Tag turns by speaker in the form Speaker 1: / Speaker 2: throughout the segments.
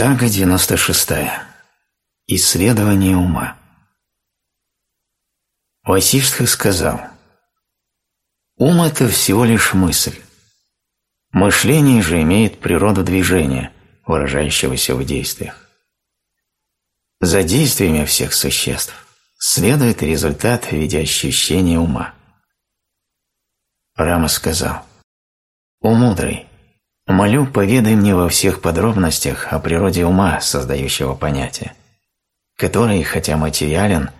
Speaker 1: Сага 96. Исследование ума. Васиштха сказал, «Ум – это всего лишь мысль. Мышление же имеет природу движения, выражающегося в действиях. За действиями всех существ следует результат в виде ощущения ума». Рама сказал, «О мудрый, Молю, поведай мне во всех подробностях о природе ума, создающего понятие, который, хотя материален,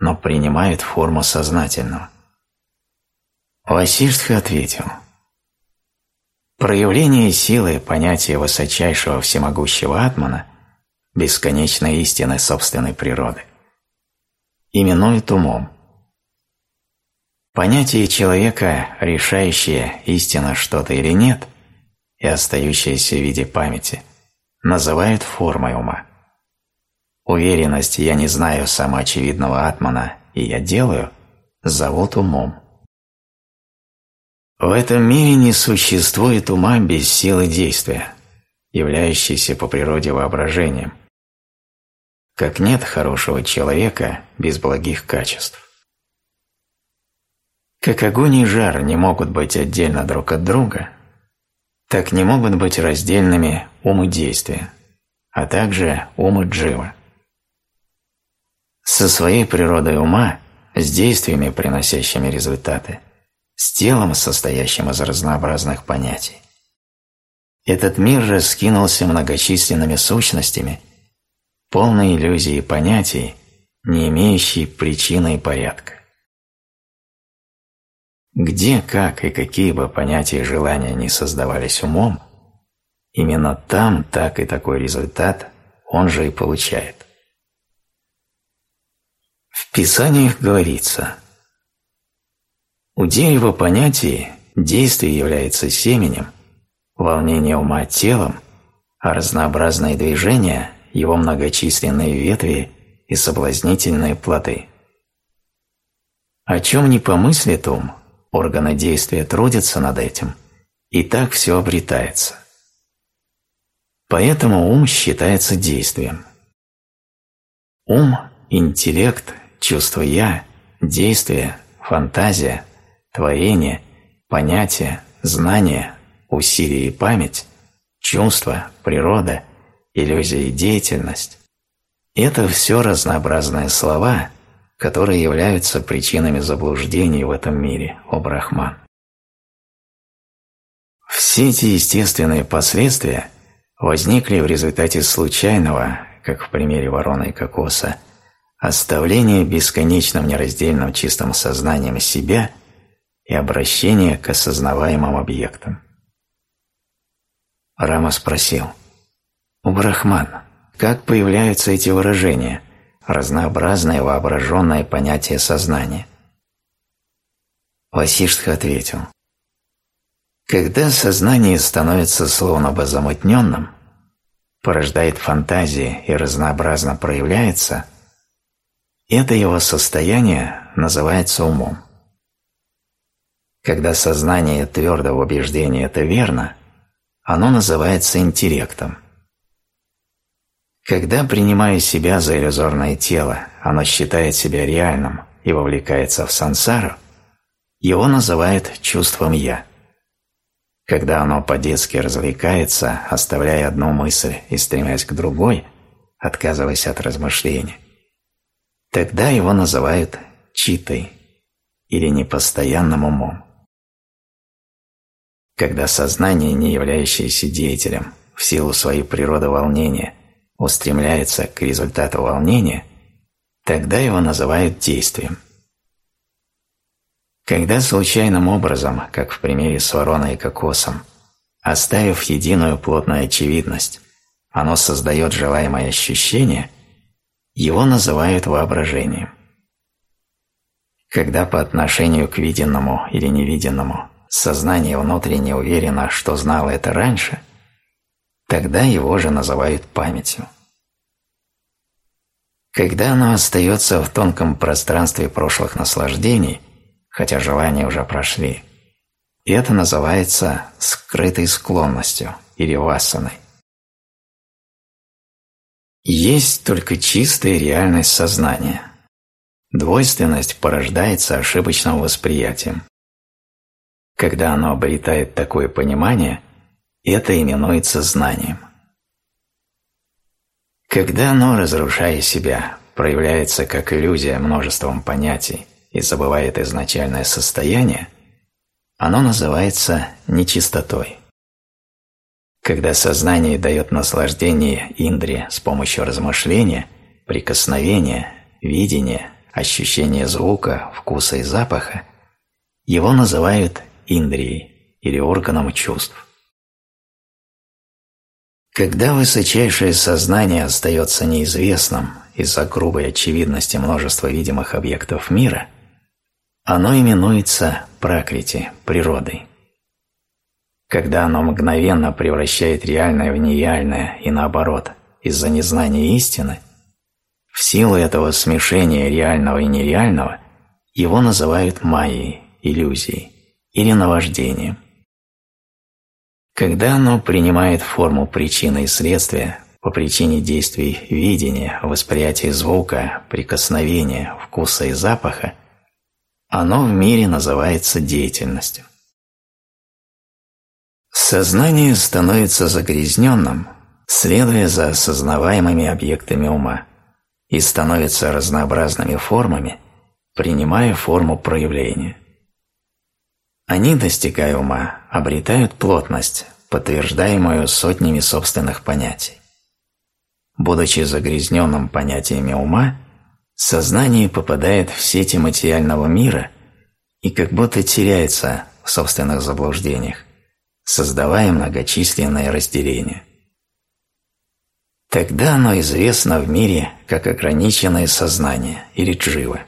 Speaker 1: но принимает форму сознательного. Васиштха ответил, Проявление силы понятия высочайшего всемогущего Атмана, бесконечной истины собственной природы, именует умом. Понятие человека, решающее, истина что-то или нет – и остающееся в виде памяти, называют формой ума. Уверенность «я не знаю самоочевидного атмана, и я делаю» зовут умом. В этом мире не существует ума без силы действия, являющейся по природе воображением, как нет хорошего человека без благих качеств. Как огонь и жар не могут быть отдельно друг от друга, так не могут быть раздельными ум и действия, а также ум и джива. Со своей природой ума, с действиями, приносящими результаты, с телом, состоящим из разнообразных понятий. Этот мир же скинулся многочисленными сущностями, полной иллюзии понятий, не имеющей причины и порядка. Где, как и какие бы понятия и желания не создавались умом, именно там так и такой результат он же и получает. В Писаниях говорится «У дерева понятий действие является семенем, волнение ума – телом, а разнообразные движения – его многочисленные ветви и соблазнительные плоды». О чем не помыслит ум, органы действия трудятся над этим, и так все обретается. Поэтому ум считается действием. Ум, интеллект, чувство «я», действие, фантазия, творение, понятие, знание, усилие и память, чувство, природа, иллюзия и деятельность – это все разнообразные слова – которые являются причинами заблуждений в этом мире, о Брахман. Все эти естественные последствия возникли в результате случайного, как в примере ворона и кокоса, оставления бесконечным нераздельным чистым сознанием себя и обращения к осознаваемым объектам. Рама спросил, «У Брахман, как появляются эти выражения – разнообразное воображенное понятие сознания. Васиштха ответил, «Когда сознание становится словно бы замутненным, порождает фантазии и разнообразно проявляется, это его состояние называется умом. Когда сознание твердо в убеждении «это верно», оно называется интеллектом – когда, принимая себя за иллюзорное тело, оно считает себя реальным и вовлекается в сансару, его называют чувством «я». Когда оно по-детски развлекается, оставляя одну мысль и стремясь к другой, отказываясь от размышления, тогда его называют читой или непостоянным умом. Когда сознание, не являющееся деятелем, в силу своей природы волнения, устремляется к результату волнения, тогда его называют действием. Когда случайным образом, как в примере с вороной и кокосом, оставив единую плотную очевидность, оно создает желаемое ощущение, его называют воображением. Когда по отношению к виденному или невиденному сознание внутренне уверено, что знало это раньше – тогда его же называют памятью. Когда оно остается в тонком пространстве прошлых наслаждений, хотя желания уже прошли, это называется скрытой склонностью или вассаной. Есть только чистая реальность сознания. Двойственность порождается ошибочным восприятием. Когда оно обретает такое понимание, это именуется знанием. Когда оно, разрушая себя, проявляется как иллюзия множеством понятий и забывает изначальное состояние, оно называется нечистотой. Когда сознание дает наслаждение индри с помощью размышления, прикосновения, видения, ощущения звука, вкуса и запаха, его называют индрией или органом чувств. Когда высочайшее сознание остается неизвестным из-за грубой очевидности множества видимых объектов мира, оно именуется пракрити, природой. Когда оно мгновенно превращает реальное в нереальное и наоборот из-за незнания истины, в силу этого смешения реального и нереального его называют майей, иллюзией или наваждением. Когда оно принимает форму причины и следствия по причине действий видения, восприятия звука, прикосновения, вкуса и запаха, оно в мире называется деятельностью. Сознание становится загрязненным, следуя за осознаваемыми объектами ума, и становится разнообразными формами, принимая форму проявления. Они, достигая ума, обретают плотность, подтверждаемую сотнями собственных понятий. Будучи загрязненным понятиями ума, сознание попадает в сети материального мира и как будто теряется в собственных заблуждениях, создавая многочисленные разделения. Тогда оно известно в мире как ограниченное сознание или джива.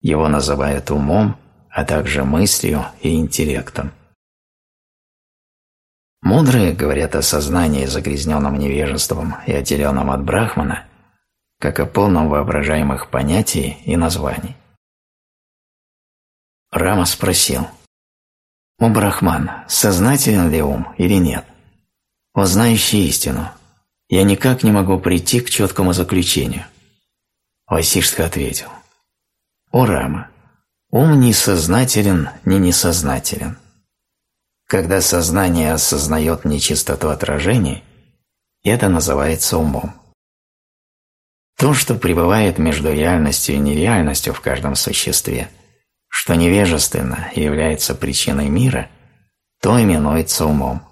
Speaker 1: Его называют умом, а также мыслью и интеллектом. Мудрые говорят о сознании, загрязненном невежеством и отделенном от брахмана, как о полном воображаемых понятий и названий. Рама спросил, «О Брахман, сознателен ли ум или нет? О знающий истину, я никак не могу прийти к четкому заключению». Васиштха ответил, «О Рама, ум не сознателен, не несознателен. Когда сознание осознает нечистоту отражений, это называется умом. То, что пребывает между реальностью и нереальностью в каждом существе – что невежественно является причиной мира, то именуется умом.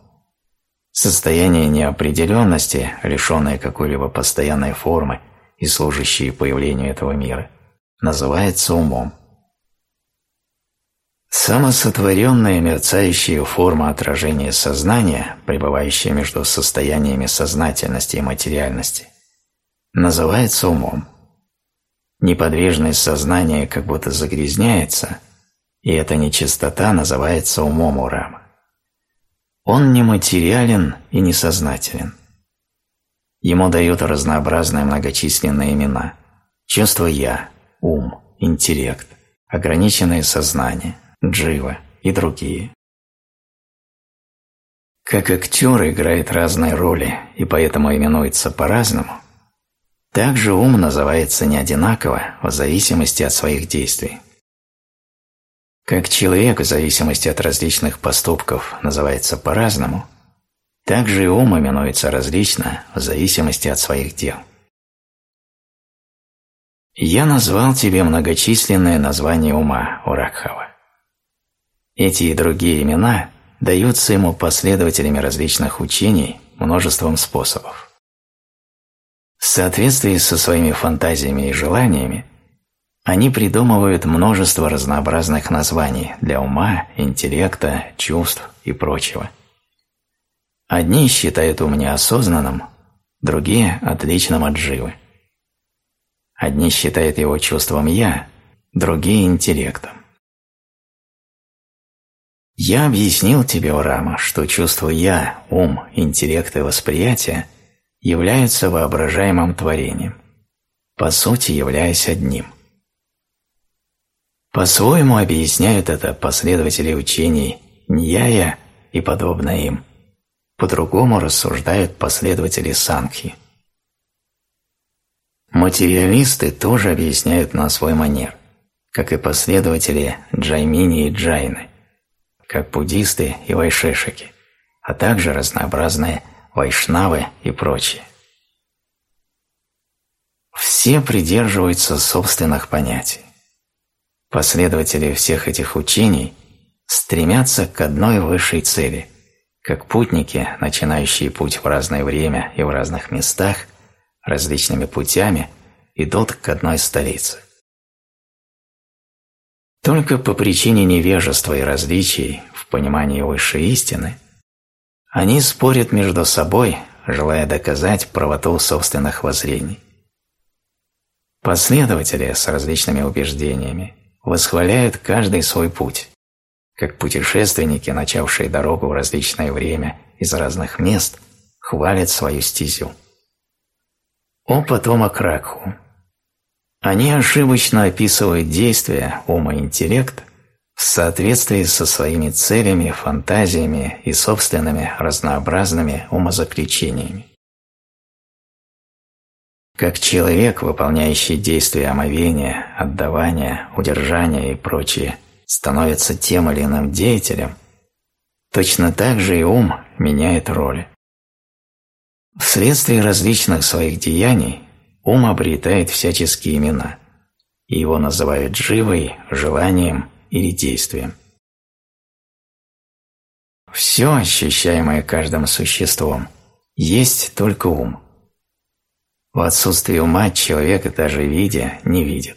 Speaker 1: Состояние неопределенности, лишенное какой-либо постоянной формы и служащее появлению этого мира, называется умом. Самосотворенная мерцающая форма отражения сознания, пребывающая между состояниями сознательности и материальности, называется умом неподвижность сознания как будто загрязняется, и эта нечистота называется умом Урама. Он нематериален и несознателен. Ему дают разнообразные многочисленные имена – чувство «я», ум, интеллект, ограниченное сознание, джива и другие. Как актер играет разные роли и поэтому именуется по-разному, также ум называется не одинаково в зависимости от своих действий. Как человек в зависимости от различных поступков называется по-разному, так же и ум именуется различно в зависимости от своих дел. Я назвал тебе многочисленные названия ума, Уракхава. Эти и другие имена даются ему последователями различных учений множеством способов. В соответствии со своими фантазиями и желаниями, они придумывают множество разнообразных названий для ума, интеллекта, чувств и прочего. Одни считают ум неосознанным, другие – отличным от живы. Одни считают его чувством «я», другие – интеллектом. Я объяснил тебе, Урама, что чувство «я», ум, интеллект и восприятие – являются воображаемым творением, по сути являясь одним. По-своему объясняют это последователи учений Ньяя и подобное им, по-другому рассуждают последователи Санхи. Материалисты тоже объясняют на свой манер, как и последователи Джаймини и Джайны, как буддисты и вайшешики, а также разнообразные вайшнавы и прочие. Все придерживаются собственных понятий. Последователи всех этих учений стремятся к одной высшей цели, как путники, начинающие путь в разное время и в разных местах, различными путями идут к одной столице. Только по причине невежества и различий в понимании высшей истины они спорят между собой, желая доказать правоту собственных воззрений. Последователи с различными убеждениями восхваляют каждый свой путь, как путешественники, начавшие дорогу в различное время из разных мест, хвалят свою стезю. О потомок Ракху! Они ошибочно описывают действия ума и интеллект в соответствии со своими целями, фантазиями и собственными разнообразными умозаключениями. Как человек, выполняющий действия омовения, отдавания, удержания и прочее, становится тем или иным деятелем, точно так же и ум меняет роли. Вследствие различных своих деяний ум обретает всяческие имена, и его называют живой, желанием или действием. Все, ощущаемое каждым существом, есть только ум. В отсутствие ума человек даже видя не видит.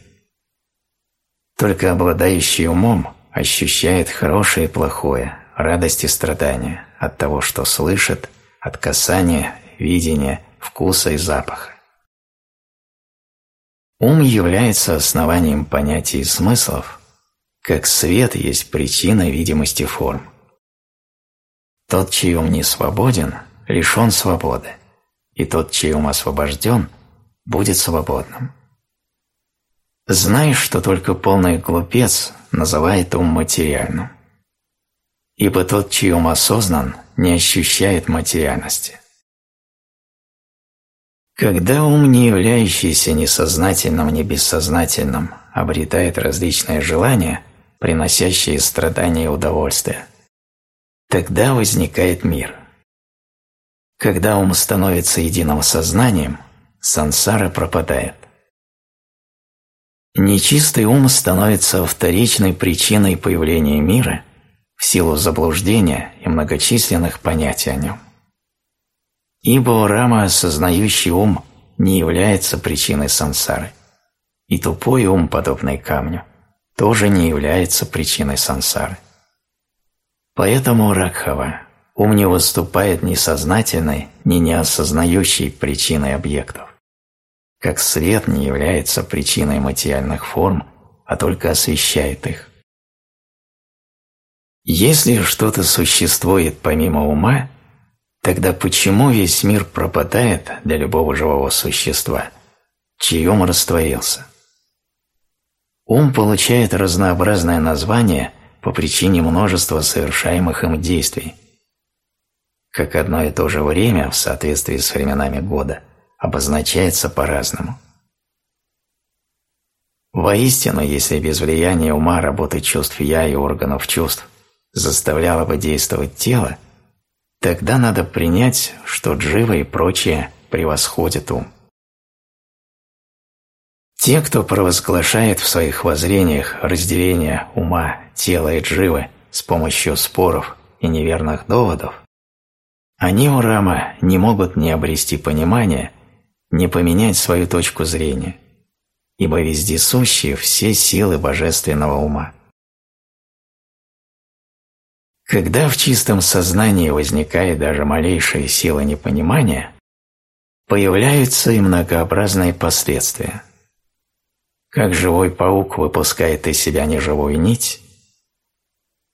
Speaker 1: Только обладающий умом ощущает хорошее и плохое, радость и страдания от того, что слышит, от касания, видения, вкуса и запаха. Ум является основанием понятий и смыслов, как свет есть причина видимости форм. Тот, чей ум не свободен, лишен свободы – и тот, чей ум освобожден, будет свободным. Знай, что только полный глупец называет ум материальным, ибо тот, чей ум осознан, не ощущает материальности. Когда ум, не являющийся ни сознательным, ни бессознательным, обретает различные желания, приносящие страдания и удовольствие, тогда возникает мир – когда ум становится единым сознанием, сансара пропадает. Нечистый ум становится вторичной причиной появления мира в силу заблуждения и многочисленных понятий о нем. Ибо Рама, осознающий ум, не является причиной сансары, и тупой ум, подобный камню, тоже не является причиной сансары. Поэтому Ракхава ум не выступает ни сознательной, ни неосознающей причиной объектов. Как свет не является причиной материальных форм, а только освещает их. Если что-то существует помимо ума, тогда почему весь мир пропадает для любого живого существа, чей ум растворился? Ум получает разнообразное название по причине множества совершаемых им действий – как одно и то же время в соответствии с временами года обозначается по-разному. Воистину, если без влияния ума работы чувств «я» и органов чувств заставляло бы действовать тело, тогда надо принять, что джива и прочее превосходят ум. Те, кто провозглашает в своих воззрениях разделение ума, тела и дживы с помощью споров и неверных доводов, они у Рама не могут ни обрести понимание, ни поменять свою точку зрения, ибо вездесущие все силы божественного ума. Когда в чистом сознании возникает даже малейшая сила непонимания, появляются и многообразные последствия. Как живой паук выпускает из себя неживую нить,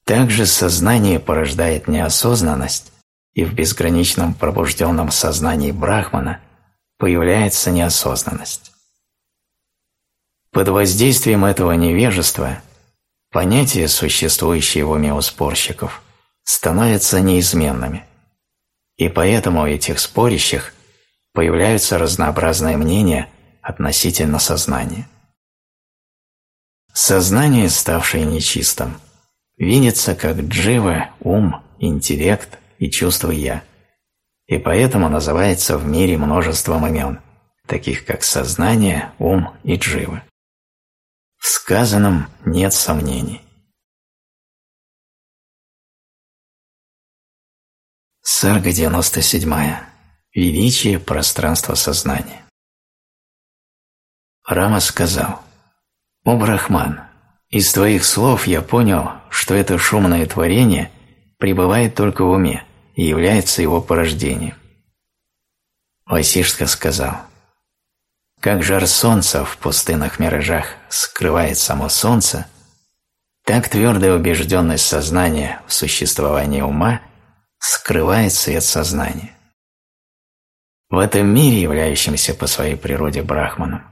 Speaker 1: так же сознание порождает неосознанность и в безграничном пробужденном сознании Брахмана появляется неосознанность. Под воздействием этого невежества понятия, существующие в уме у спорщиков, становятся неизменными, И поэтому у этих спорящих появляются разнообразные мнения относительно сознания. Сознание, ставшее нечистым, видится как джива, ум, интеллект и чувство «я», и поэтому называется в мире множеством имен, таких как сознание, ум и джива. В сказанном нет сомнений. Сарга 97. Величие пространства сознания. Рама сказал, «О, Брахман, из твоих слов я понял, что это шумное творение пребывает только в уме и является его порождением». Васишка сказал, «Как жар солнца в пустынных миражах скрывает само солнце, так твердая убежденность сознания в существовании ума скрывает свет сознания. В этом мире, являющемся по своей природе брахманом,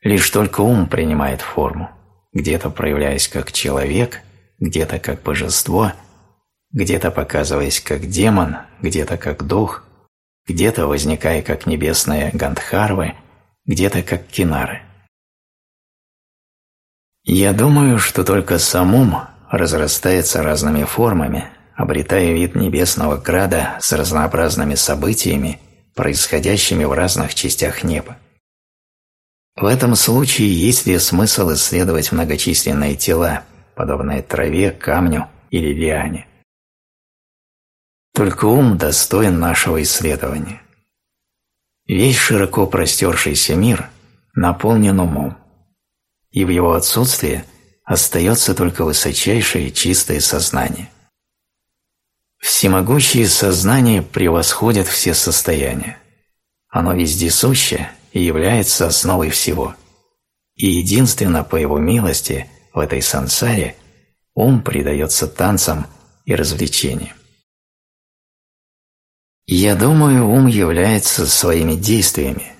Speaker 1: лишь только ум принимает форму, где-то проявляясь как человек, где-то как божество, где-то показываясь как демон, где-то как дух, где-то возникая как небесные гандхарвы, где-то как кинары. Я думаю, что только сам ум разрастается разными формами, обретая вид небесного града с разнообразными событиями, происходящими в разных частях неба. В этом случае есть ли смысл исследовать многочисленные тела, подобные траве, камню или лиане? Только ум достоин нашего исследования. Весь широко простершийся мир наполнен умом, и в его отсутствие остается только высочайшее чистое сознание. Всемогущее сознание превосходит все состояния. Оно вездесуще и является основой всего. И единственно по его милости в этой сансаре ум предается танцам и развлечениям. Я думаю, ум является своими действиями,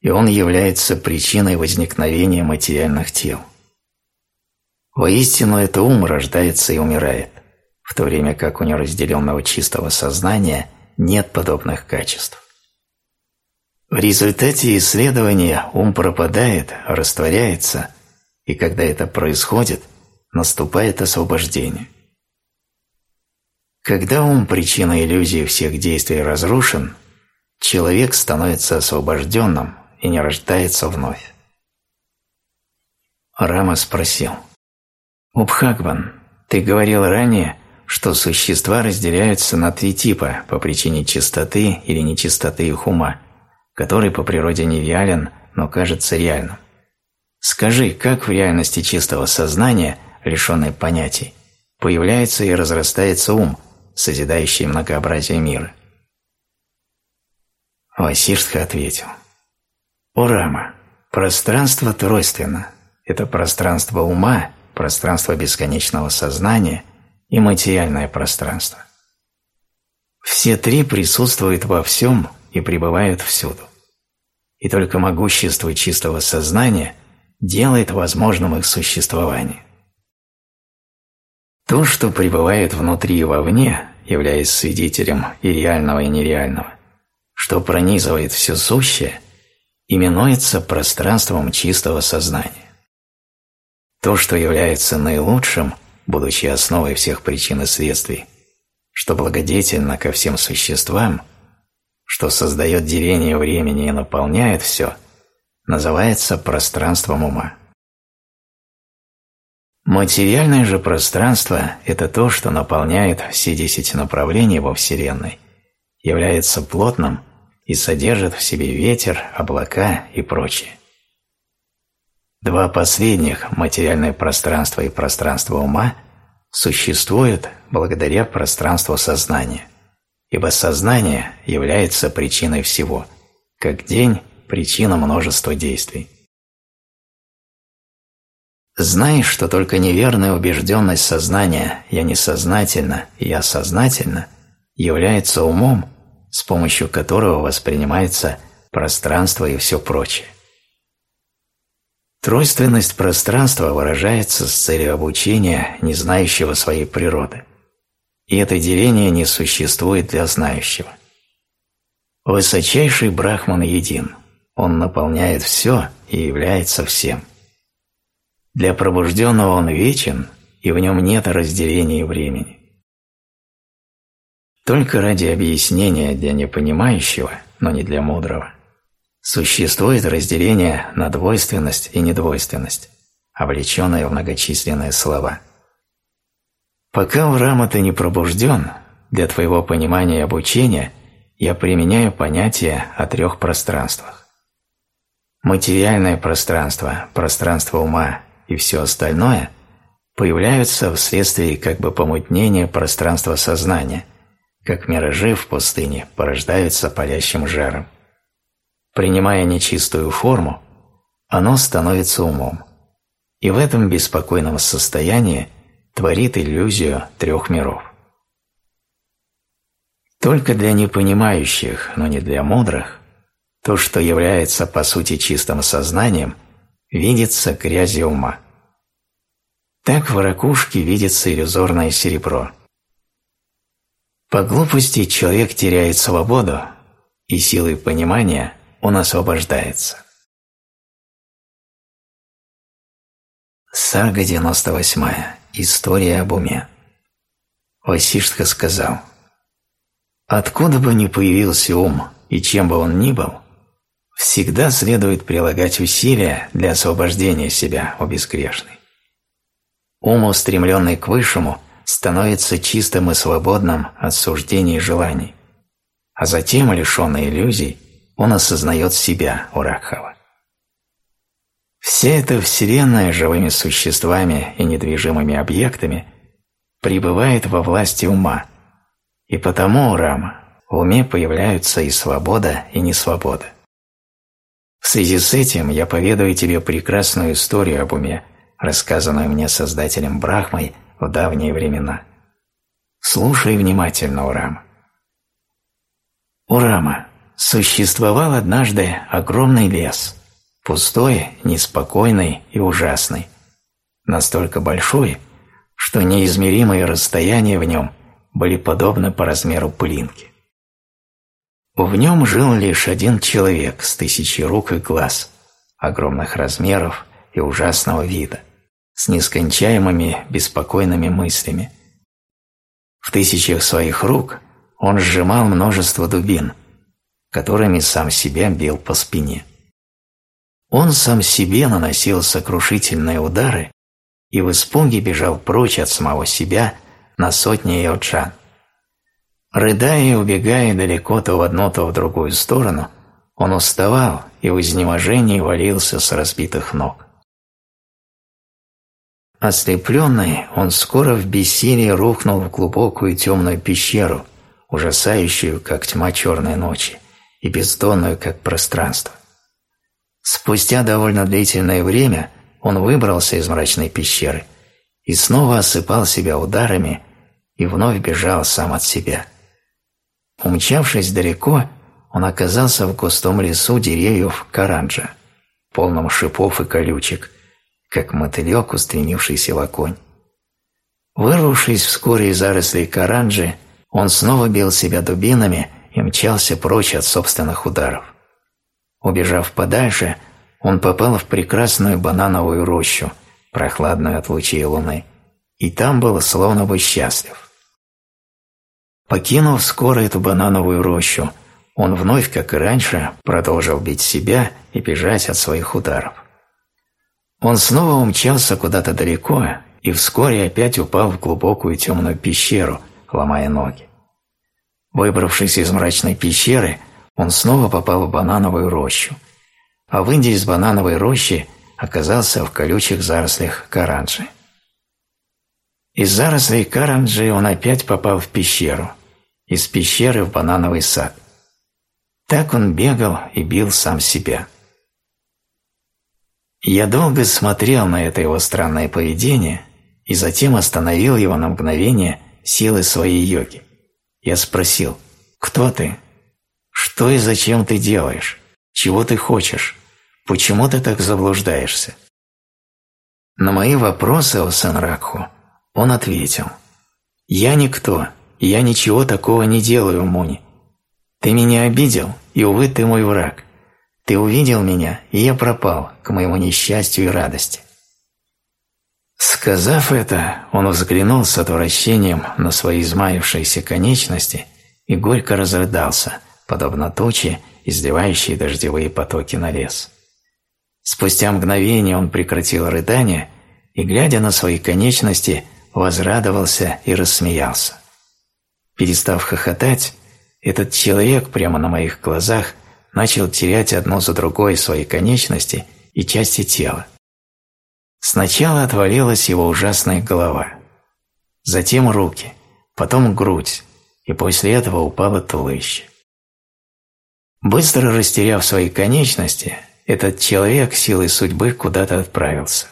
Speaker 1: и он является причиной возникновения материальных тел. Воистину, это ум рождается и умирает – в то время как у неразделенного чистого сознания нет подобных качеств. В результате исследования ум пропадает, растворяется, и когда это происходит, наступает освобождение. Когда ум причина иллюзии всех действий разрушен, человек становится освобожденным и не рождается вновь. Рама спросил, «Убхагван, ты говорил ранее, что существа разделяются на три типа по причине чистоты или нечистоты их ума, который по природе не реален, но кажется реальным. Скажи, как в реальности чистого сознания, лишенной понятий, появляется и разрастается ум, созидающий многообразие мира? Васиштха ответил. «О, Рама, пространство тройственно. Это пространство ума, пространство бесконечного сознания – и материальное пространство. Все три присутствуют во всем и пребывают всюду. И только могущество чистого сознания делает возможным их существование. То, что пребывает внутри и вовне, являясь свидетелем и реального, и нереального, что пронизывает все сущее, именуется пространством чистого сознания. То, что является наилучшим – будучи основой всех причин и следствий, что благодетельно ко всем существам, что создает деление времени и наполняет все, называется пространством ума. Материальное же пространство – это то, что наполняет все десять направлений во Вселенной, является плотным и содержит в себе ветер, облака и прочее. Два последних, материальное пространство и пространство ума, существуют благодаря пространству сознания, ибо сознание является причиной всего, как день – причина множества действий. Знай, что только неверная убежденность сознания «я несознательно», «я сознательно» является умом, с помощью которого воспринимается пространство и все прочее. Тройственность пространства выражается с целью обучения не знающего своей природы. И это деление не существует для знающего – Высочайший Брахман един. Он наполняет все и является всем. Для пробужденного он вечен, и в нем нет разделения времени. Только ради объяснения для непонимающего, но не для мудрого, существует разделение на двойственность и недвойственность, облеченное в многочисленные слова. Пока Урама ты не пробужден, для твоего понимания и обучения я применяю понятие о трех пространствах. Материальное пространство, пространство ума и все остальное появляются вследствие как бы помутнения пространства сознания, как миражи в пустыне порождаются палящим жаром. Принимая нечистую форму, оно становится умом, и в этом беспокойном состоянии творит иллюзию трех миров. Только для непонимающих, но не для мудрых, то, что является по сути чистым сознанием, видится грязью ума. Так в ракушке видится иллюзорное серебро. По глупости человек теряет свободу, и силой понимания он освобождается. Сага 98. История об уме. Васиштха сказал, «Откуда бы ни появился ум, и чем бы он ни был, всегда следует прилагать усилия для освобождения себя, о безгрешный. Ум, устремленный к высшему, становится чистым и свободным от суждений и желаний, а затем, лишенный иллюзий, он осознает себя, Уракхава. Вся эта Вселенная живыми существами и недвижимыми объектами пребывает во власти ума, и потому, Рама, в уме появляются и свобода, и несвобода. В связи с этим я поведаю тебе прекрасную историю об уме, рассказанную мне Создателем Брахмой в давние времена. Слушай внимательно, Урама. Урама, существовал однажды огромный лес, пустой, неспокойный и ужасный, настолько большой, что неизмеримые расстояния в нем были подобны по размеру пылинки. В нем жил лишь один человек с тысячей рук и глаз, огромных размеров и ужасного вида с нескончаемыми беспокойными мыслями. В тысячах своих рук он сжимал множество дубин, которыми сам себя бил по спине. Он сам себе наносил сокрушительные удары и в испуге бежал прочь от самого себя на сотни йоджан. Рыдая и убегая далеко то в одну, то в другую сторону, он уставал и в изнеможении валился с разбитых ног. Ослепленный, он скоро в бессилии рухнул в глубокую темную пещеру, ужасающую, как тьма черной ночи, и бездонную, как пространство. Spустя довольно длительное время он выбрался из мрачной пещеры и снова осыпал себя ударами и вновь бежал сам от себя. Умчавшись далеко, он оказался в густом лесу деревьев Каранджа, полном шипов и колючек, как мотылек, устремившийся в огонь. Вырвавшись вскоре из зарослей каранджи, он снова бил себя дубинами и мчался прочь от собственных ударов. Убежав подальше, он попал в прекрасную банановую рощу, прохладную от лучей луны, и там был словно бы счастлив. Покинув скоро эту банановую рощу, он вновь, как и раньше, продолжил бить себя и бежать от своих ударов. Он снова умчался куда-то далеко и вскоре опять упал в глубокую темную пещеру, ломая ноги. Выбравшись из мрачной пещеры, он снова попал в банановую рощу, а выйдя из банановой рощи, оказался в колючих зарослях каранджи. Из зарослей каранджи он опять попал в пещеру, из пещеры в банановый сад. Так он бегал и бил сам себя. Я долго смотрел на это его странное поведение и затем остановил его на мгновение силы своей йоги. Я спросил, кто ты? Что и зачем ты делаешь? Чего ты хочешь? Почему ты так заблуждаешься? На мои вопросы о Санракху он ответил, «Я никто, я ничего такого не делаю, Муни. Ты меня обидел, и, увы, ты мой враг. Ты увидел меня, и я пропал, к моему несчастью и радости. Сказав это, он взглянул с отвращением на свои измаившиеся конечности и горько разрыдался, подобно туче, изливающей дождевые потоки на лес. Спустя мгновение он прекратил рыдание и, глядя на свои конечности, возрадовался и рассмеялся. Перестав хохотать, этот человек прямо на моих глазах начал терять одну за другой свои конечности и части тела. Сначала отвалилась его ужасная голова, затем руки, потом грудь, и после этого упало туловище. Быстро растеряв свои конечности, этот человек силой судьбы куда-то отправился.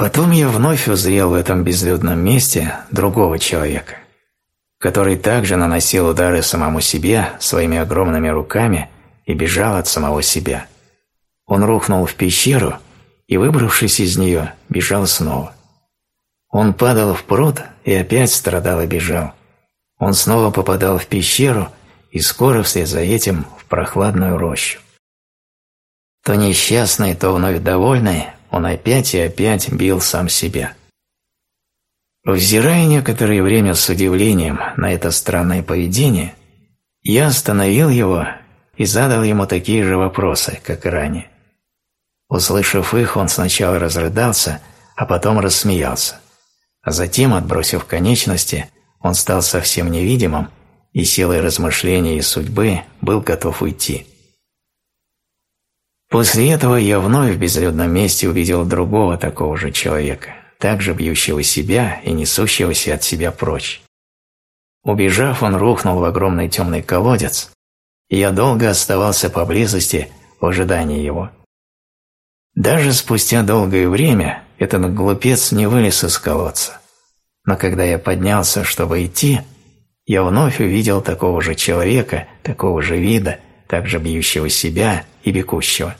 Speaker 1: Потом я вновь узрел в этом безлюдном месте другого человека, который также наносил удары самому себе своими огромными руками и бежал от самого себя. Он рухнул в пещеру и, выбравшись из нее, бежал снова. Он падал в пруд и опять страдал и бежал. Он снова попадал в пещеру и скоро вслед за этим в прохладную рощу. То несчастный, то вновь довольный, он опять и опять бил сам себя. Взирая некоторое время с удивлением на это странное поведение, я остановил его и задал ему такие же вопросы, как и ранее. Услышав их, он сначала разрыдался, а потом рассмеялся, а затем, отбросив конечности, он стал совсем невидимым и силой размышления и судьбы был готов уйти. После этого я вновь в безлюдном месте увидел другого такого же человека, также бьющего себя и несущегося от себя прочь. Убежав, он рухнул в огромный темный колодец, и я долго оставался поблизости в ожидании его. Даже спустя долгое время этот глупец не вылез из колодца, но когда я поднялся, чтобы идти, я вновь увидел такого же человека, такого же вида, также бьющего себя и бегущего.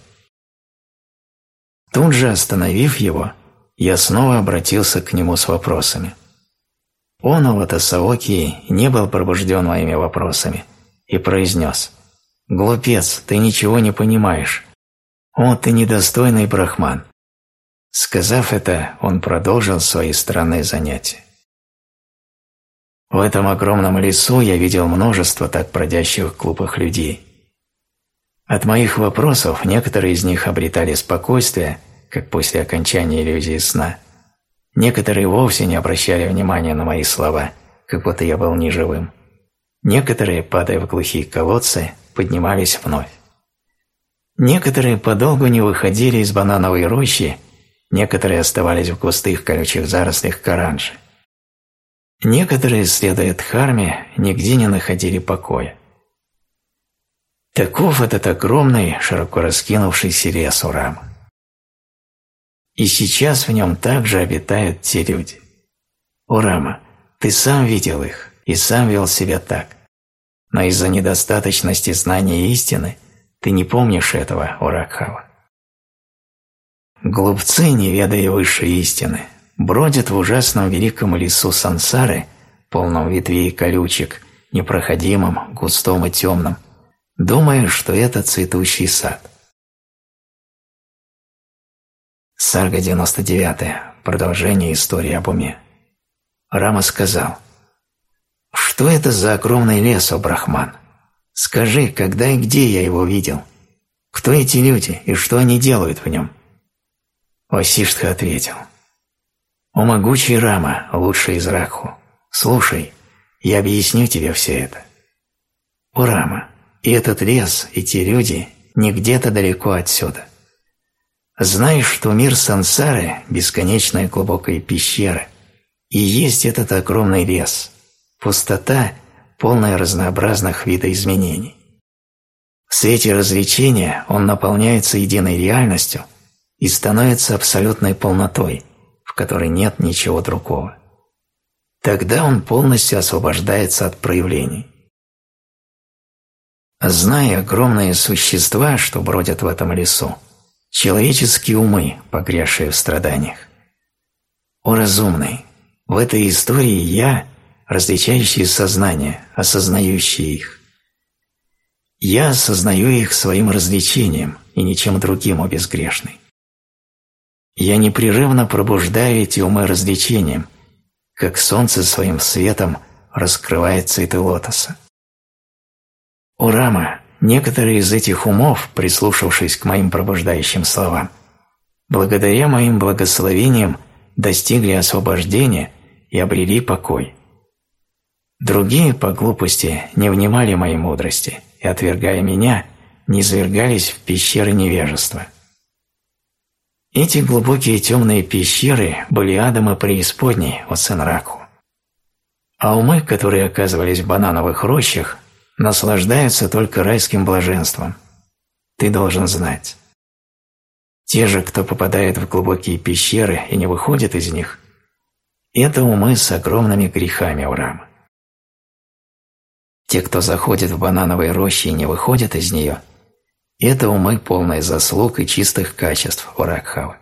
Speaker 1: Тут же остановив его, я снова обратился к нему с вопросами. Он, Аватасаоки, не был пробужден моими вопросами и произнес «Глупец, ты ничего не понимаешь. О, ты недостойный брахман». Сказав это, он продолжил свои странные занятия. В этом огромном лесу я видел множество так бродящих глупых людей. От моих вопросов некоторые из них обретали спокойствие, как после окончания иллюзии сна. Некоторые вовсе не обращали внимания на мои слова, как будто я был неживым. Некоторые, падая в глухие колодцы, поднимались вновь. Некоторые подолгу не выходили из банановой рощи, некоторые оставались в густых колючих зарослях каранжи. Некоторые, следуя Дхарме, нигде не находили покоя. Таков этот огромный, широко раскинувшийся лес Урама. И сейчас в нем также обитают те люди. Урама, ты сам видел их и сам вел себя так. Но из-за недостаточности знания истины ты не помнишь этого, Уракхава. Глупцы, не ведая высшей истины, бродят в ужасном великом лесу сансары, полном ветвей и колючек, непроходимом, густом и темном, думая, что это цветущий сад. Сарга 99. Продолжение истории об уме. Рама сказал, «Что это за огромный лес, о Брахман? Скажи, когда и где я его видел? Кто эти люди и что они делают в нем?» Васиштха ответил, «О могучий Рама, лучший из Раху, слушай, я объясню тебе все это. О Рама, и этот лес, и те люди не где-то далеко отсюда. Знаешь, что мир сансары – бесконечная глубокая пещера, и есть этот огромный лес, пустота, полная разнообразных видоизменений. В свете развлечения он наполняется единой реальностью и становится абсолютной полнотой – в которой нет ничего другого. Тогда он полностью освобождается от проявлений. Зная огромные существа, что бродят в этом лесу, человеческие умы, погрязшие в страданиях. О разумный, в этой истории я, различающие сознание, осознающие их. Я осознаю их своим развлечением и ничем другим, о безгрешный. Я непрерывно пробуждаю эти умы развлечением, как солнце своим светом раскрывает цветы лотоса. У Рама некоторые из этих умов, прислушавшись к моим пробуждающим словам, благодаря моим благословениям достигли освобождения и обрели покой. Другие по глупости не внимали моей мудрости и, отвергая меня, не извергались в пещеры невежества. Эти глубокие темные пещеры были адом и преисподней от Сенраку. А умы, которые оказывались в банановых рощах, наслаждаются только райским блаженством. Ты должен знать. Те же, кто попадает в глубокие пещеры и не выходит из них, это умы с огромными грехами Урама. Те, кто заходит в банановые рощи и не выходит из нее, это умы полные заслуг и чистых качеств Уракхавы.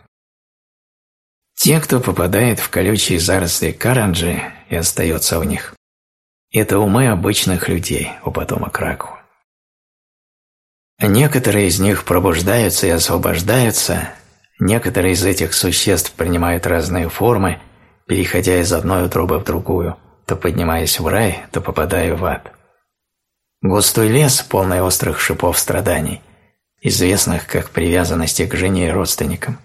Speaker 1: Те, кто попадает в колючие заросли Каранджи и остается в них, это умы обычных людей у потомок Раку. Некоторые из них пробуждаются и освобождаются, некоторые из этих существ принимают разные формы, переходя из одной утробы в другую, то поднимаясь в рай, то попадая в ад. Густой лес, полный острых шипов страданий, известных как привязанности к жене и родственникам.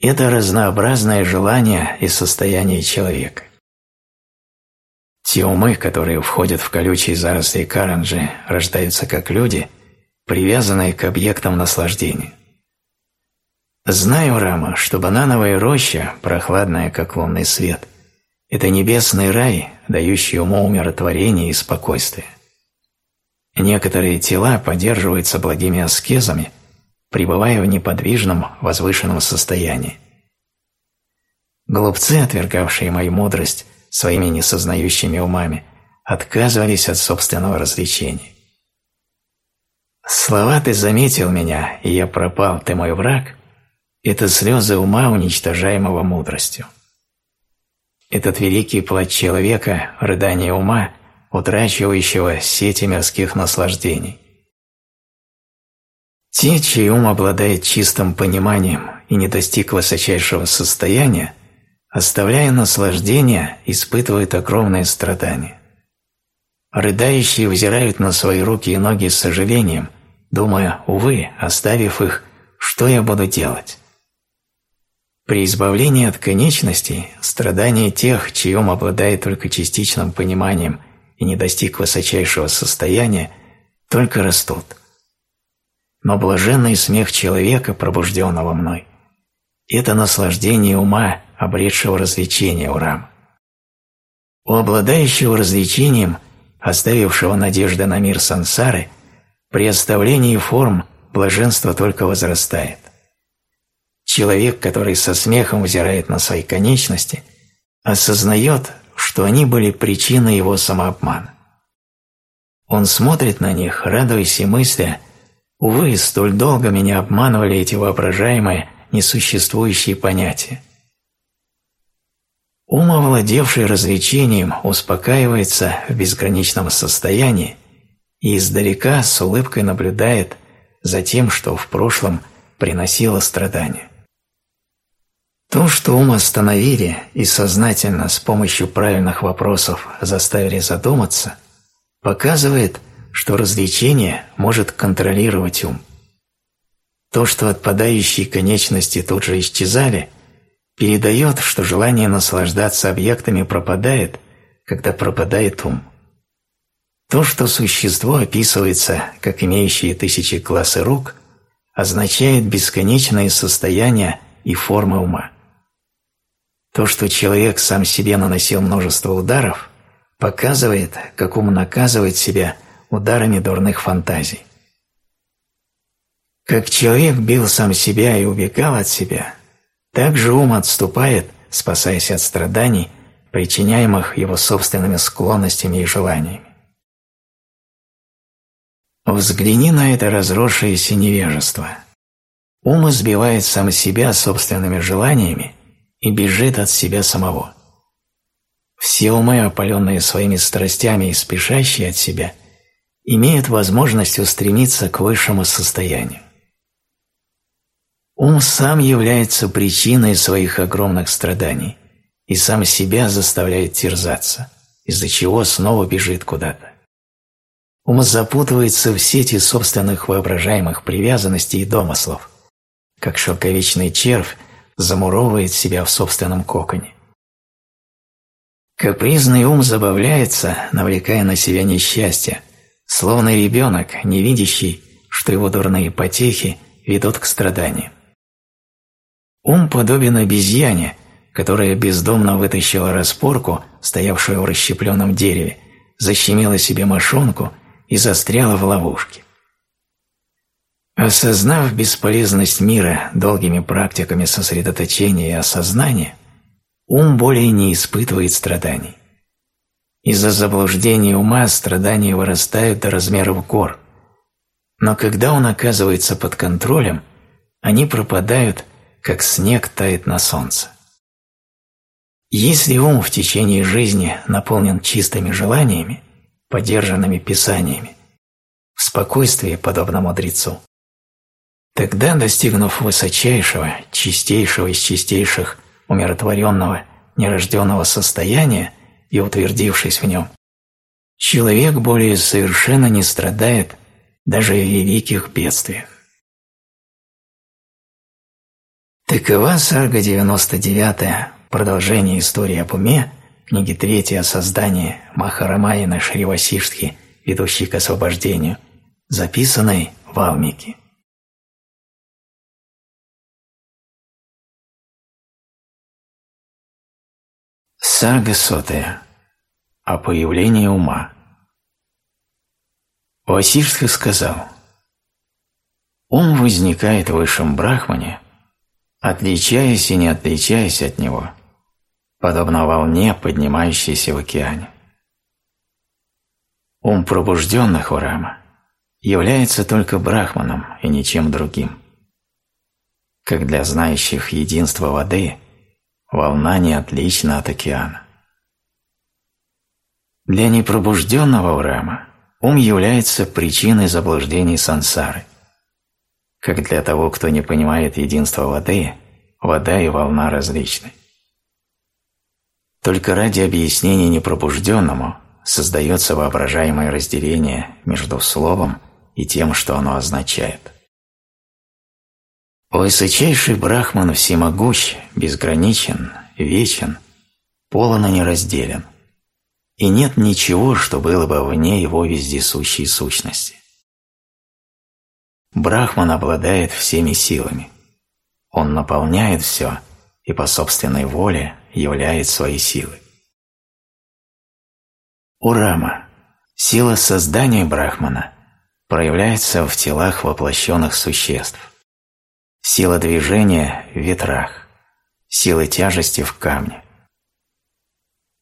Speaker 1: Это разнообразное желание и состояние человека. Те умы, которые входят в колючие заросли каранджи, рождаются как люди, привязанные к объектам наслаждения. Знаю, Рама, что банановая роща, прохладная, как лунный свет, это небесный рай, дающий уму умиротворение и спокойствие. Некоторые тела поддерживаются благими аскезами, пребывая в неподвижном, возвышенном состоянии. Глупцы, отвергавшие мою мудрость своими несознающими умами, отказывались от собственного развлечения. Слова «ты заметил меня, и я пропал, ты мой враг» – это слезы ума, уничтожаемого мудростью. Этот великий плач человека, рыдание ума – утрачивающего сети мирских наслаждений. Те, чей ум обладает чистым пониманием и не достиг высочайшего состояния, оставляя наслаждение, испытывают огромные страдания. Рыдающие взирают на свои руки и ноги с сожалением, думая, увы, оставив их, что я буду делать? При избавлении от конечностей страдания тех, чей ум обладает только частичным пониманием – и не достиг высочайшего состояния, только растут. Но блаженный смех человека, пробужденного мной, это наслаждение ума, обретшего развлечение у рам. У обладающего развлечением, оставившего надежды на мир сансары, при оставлении форм блаженство только возрастает. Человек, который со смехом взирает на свои конечности, осознает, что они были причиной его самообмана. Он смотрит на них, радуясь и мысля, «Увы, столь долго меня обманывали эти воображаемые, несуществующие понятия». Ум, овладевший развлечением, успокаивается в безграничном состоянии и издалека с улыбкой наблюдает за тем, что в прошлом приносило страдания. То, что ум остановили и сознательно с помощью правильных вопросов заставили задуматься, показывает, что развлечение может контролировать ум. То, что отпадающие конечности тут же исчезали, передает, что желание наслаждаться объектами пропадает, когда пропадает ум. То, что существо описывается как имеющее тысячи класс и рук, означает бесконечное состояние и формы ума. То, что человек сам себе наносил множество ударов, показывает, как ум наказывает себя ударами дурных фантазий. Как человек бил сам себя и убегал от себя, так же ум отступает, спасаясь от страданий, причиняемых его собственными склонностями и желаниями. Взгляни на это разросшееся невежество. Ум избивает сам себя собственными желаниями и бежит от себя самого. все умы, опаленные своими страстями и спешащие от себя, имеют возможность устремиться к высшему состоянию. Ум сам является причиной своих огромных страданий и сам себя заставляет терзаться, из-за чего снова бежит куда-то. Ум запутывается в сети собственных воображаемых привязанностей и домыслов, как шелковичный червь замуровывает себя в собственном коконе. Капризный ум забавляется, навлекая на себя несчастье, словно ребенок, не видящий, что его дурные потехи ведут к страданиям. Ум подобен обезьяне, которая бездомно вытащила распорку, стоявшую в расщепленном дереве, защемила себе мошонку и застряла в ловушке. Осознав бесполезность мира долгими практиками сосредоточения и осознания, ум более не испытывает страданий. Из-за заблуждения ума страдания вырастают до размеров гор, но когда он оказывается под контролем, они пропадают, как снег тает на солнце. Если ум в течение жизни наполнен чистыми желаниями, поддержанными писаниями, в спокойствии, подобно мудрецу, тогда, достигнув высочайшего, чистейшего из чистейших, умиротворенного, нерожденного состояния и утвердившись в нем, человек более совершенно не страдает даже в великих бедствиях. Такова сага 99 продолжение истории об уме, книги 3 о создании Махарамаяна Шривасиштхи, ведущей к освобождению, записанной в Алмике. Сага сотая. О появлении ума. Васиштха сказал, «Ум возникает в высшем брахмане, отличаясь и не отличаясь от него, подобно волне, поднимающейся в океане. Ум пробужденных у Рама является только брахманом и ничем другим. Как для знающих единство воды, волна не отлична от океана. Для непробужденного Урама ум является причиной заблуждений сансары. Как для того, кто не понимает единства воды, вода и волна различны. Только ради объяснения непробужденному создается воображаемое разделение между словом и тем, что оно означает. Высочайший Брахман всемогущ, безграничен, вечен, полон и неразделен, и нет ничего, что было бы вне его вездесущей сущности. Брахман обладает всеми силами. Он наполняет все и по собственной воле являет свои силы. Урама, сила создания Брахмана, проявляется в телах воплощенных существ. Сила движения в ветрах, сила тяжести в камне.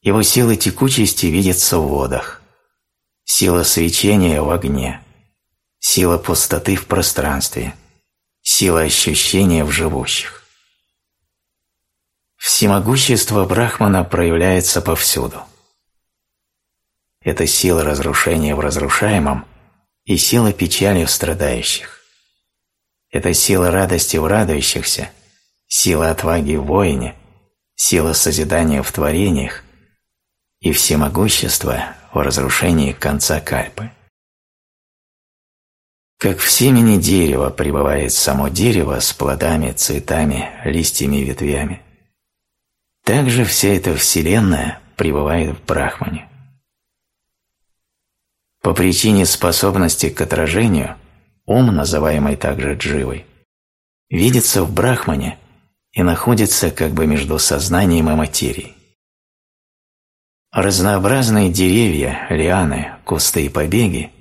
Speaker 1: Его сила текучести видится в водах, сила свечения в огне, сила пустоты в пространстве, сила ощущения в живущих. Всемогущество Брахмана проявляется повсюду. Это сила разрушения в разрушаемом и сила печали в страдающих. Это сила радости в радующихся, сила отваги в воине, сила созидания в творениях и всемогущество в разрушении конца кальпы. Как в семени дерева пребывает само дерево с плодами, цветами, листьями и ветвями – также вся эта Вселенная пребывает в Брахмане. По причине способности к отражению ум, называемый также дживой, видится в Брахмане и находится как бы между сознанием и материей. Разнообразные деревья, лианы, кусты и побеги –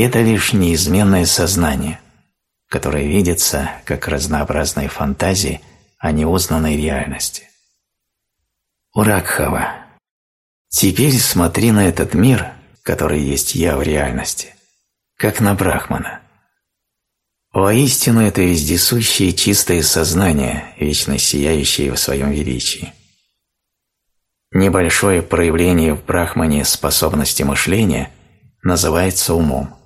Speaker 1: это лишь неизменное сознание, которое видится как разнообразные фантазии о неузнанной реальности. Уракхава. Теперь смотри на этот мир, который есть я в реальности, как на Брахмана. Воистину это вездесущее чистое сознание, вечно сияющее в своем величии. Небольшое проявление в брахмане способности мышления называется умом.